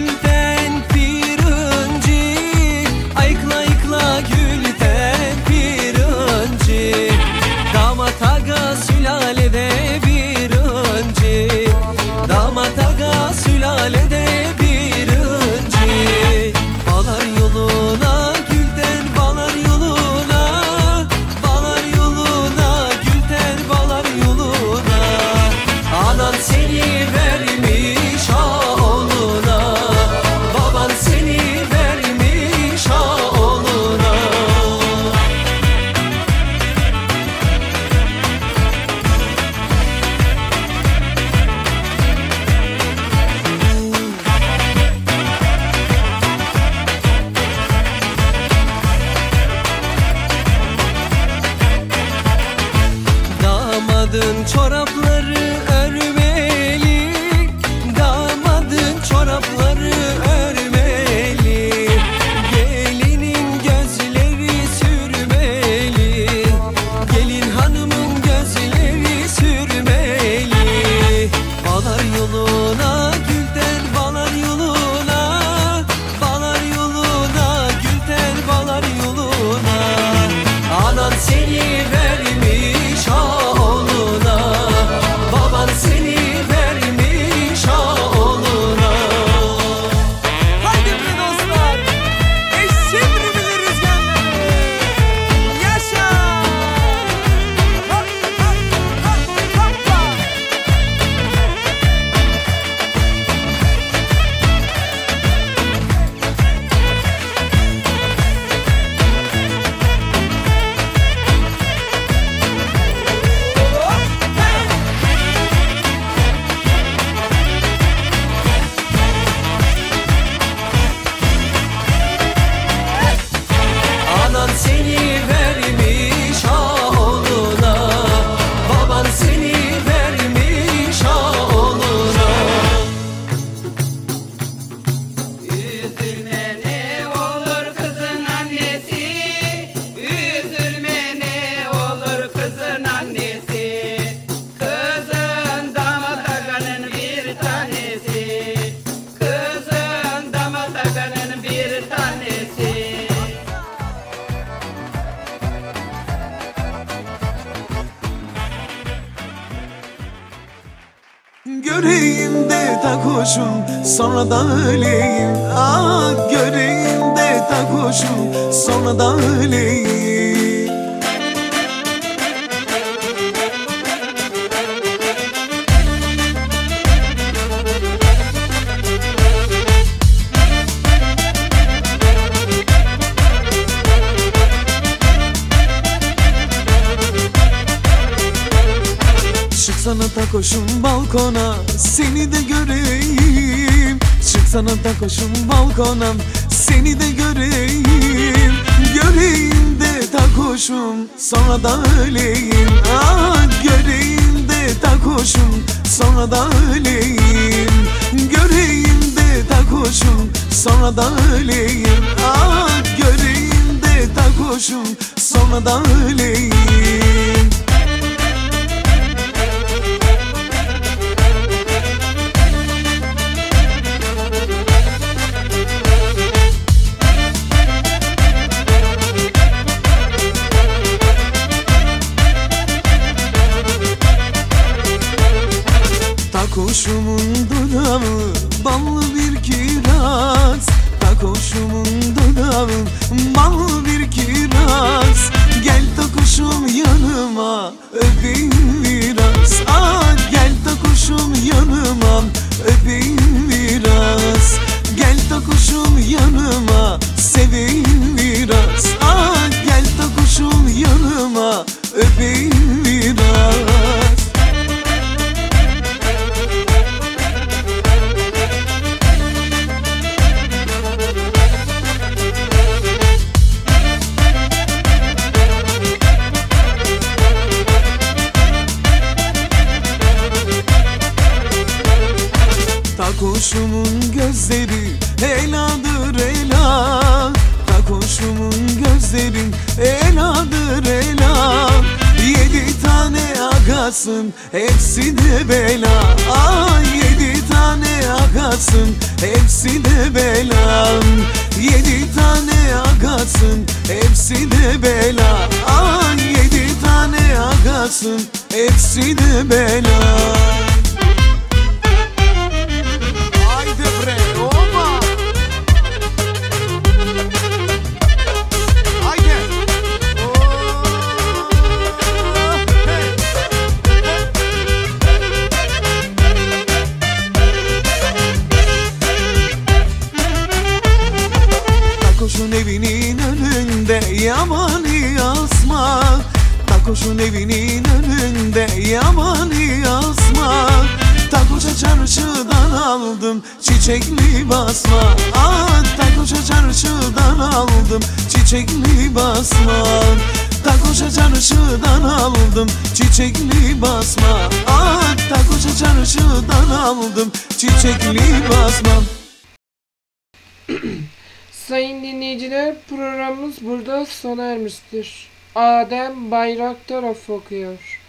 sona ermiştir. Adem Bayraktarov okuyor.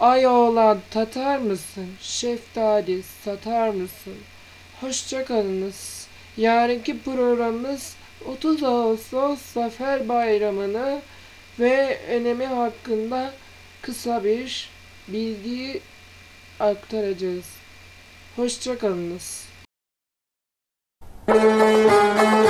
Ay oğlan tatar mısın? Şeftali satar mısın? Hoşçakalınız. Yarınki programımız 30 Ağustos Zafer Bayramı'nı ve önemi hakkında kısa bir bilgi aktaracağız. Hoşçakalınız. Müzik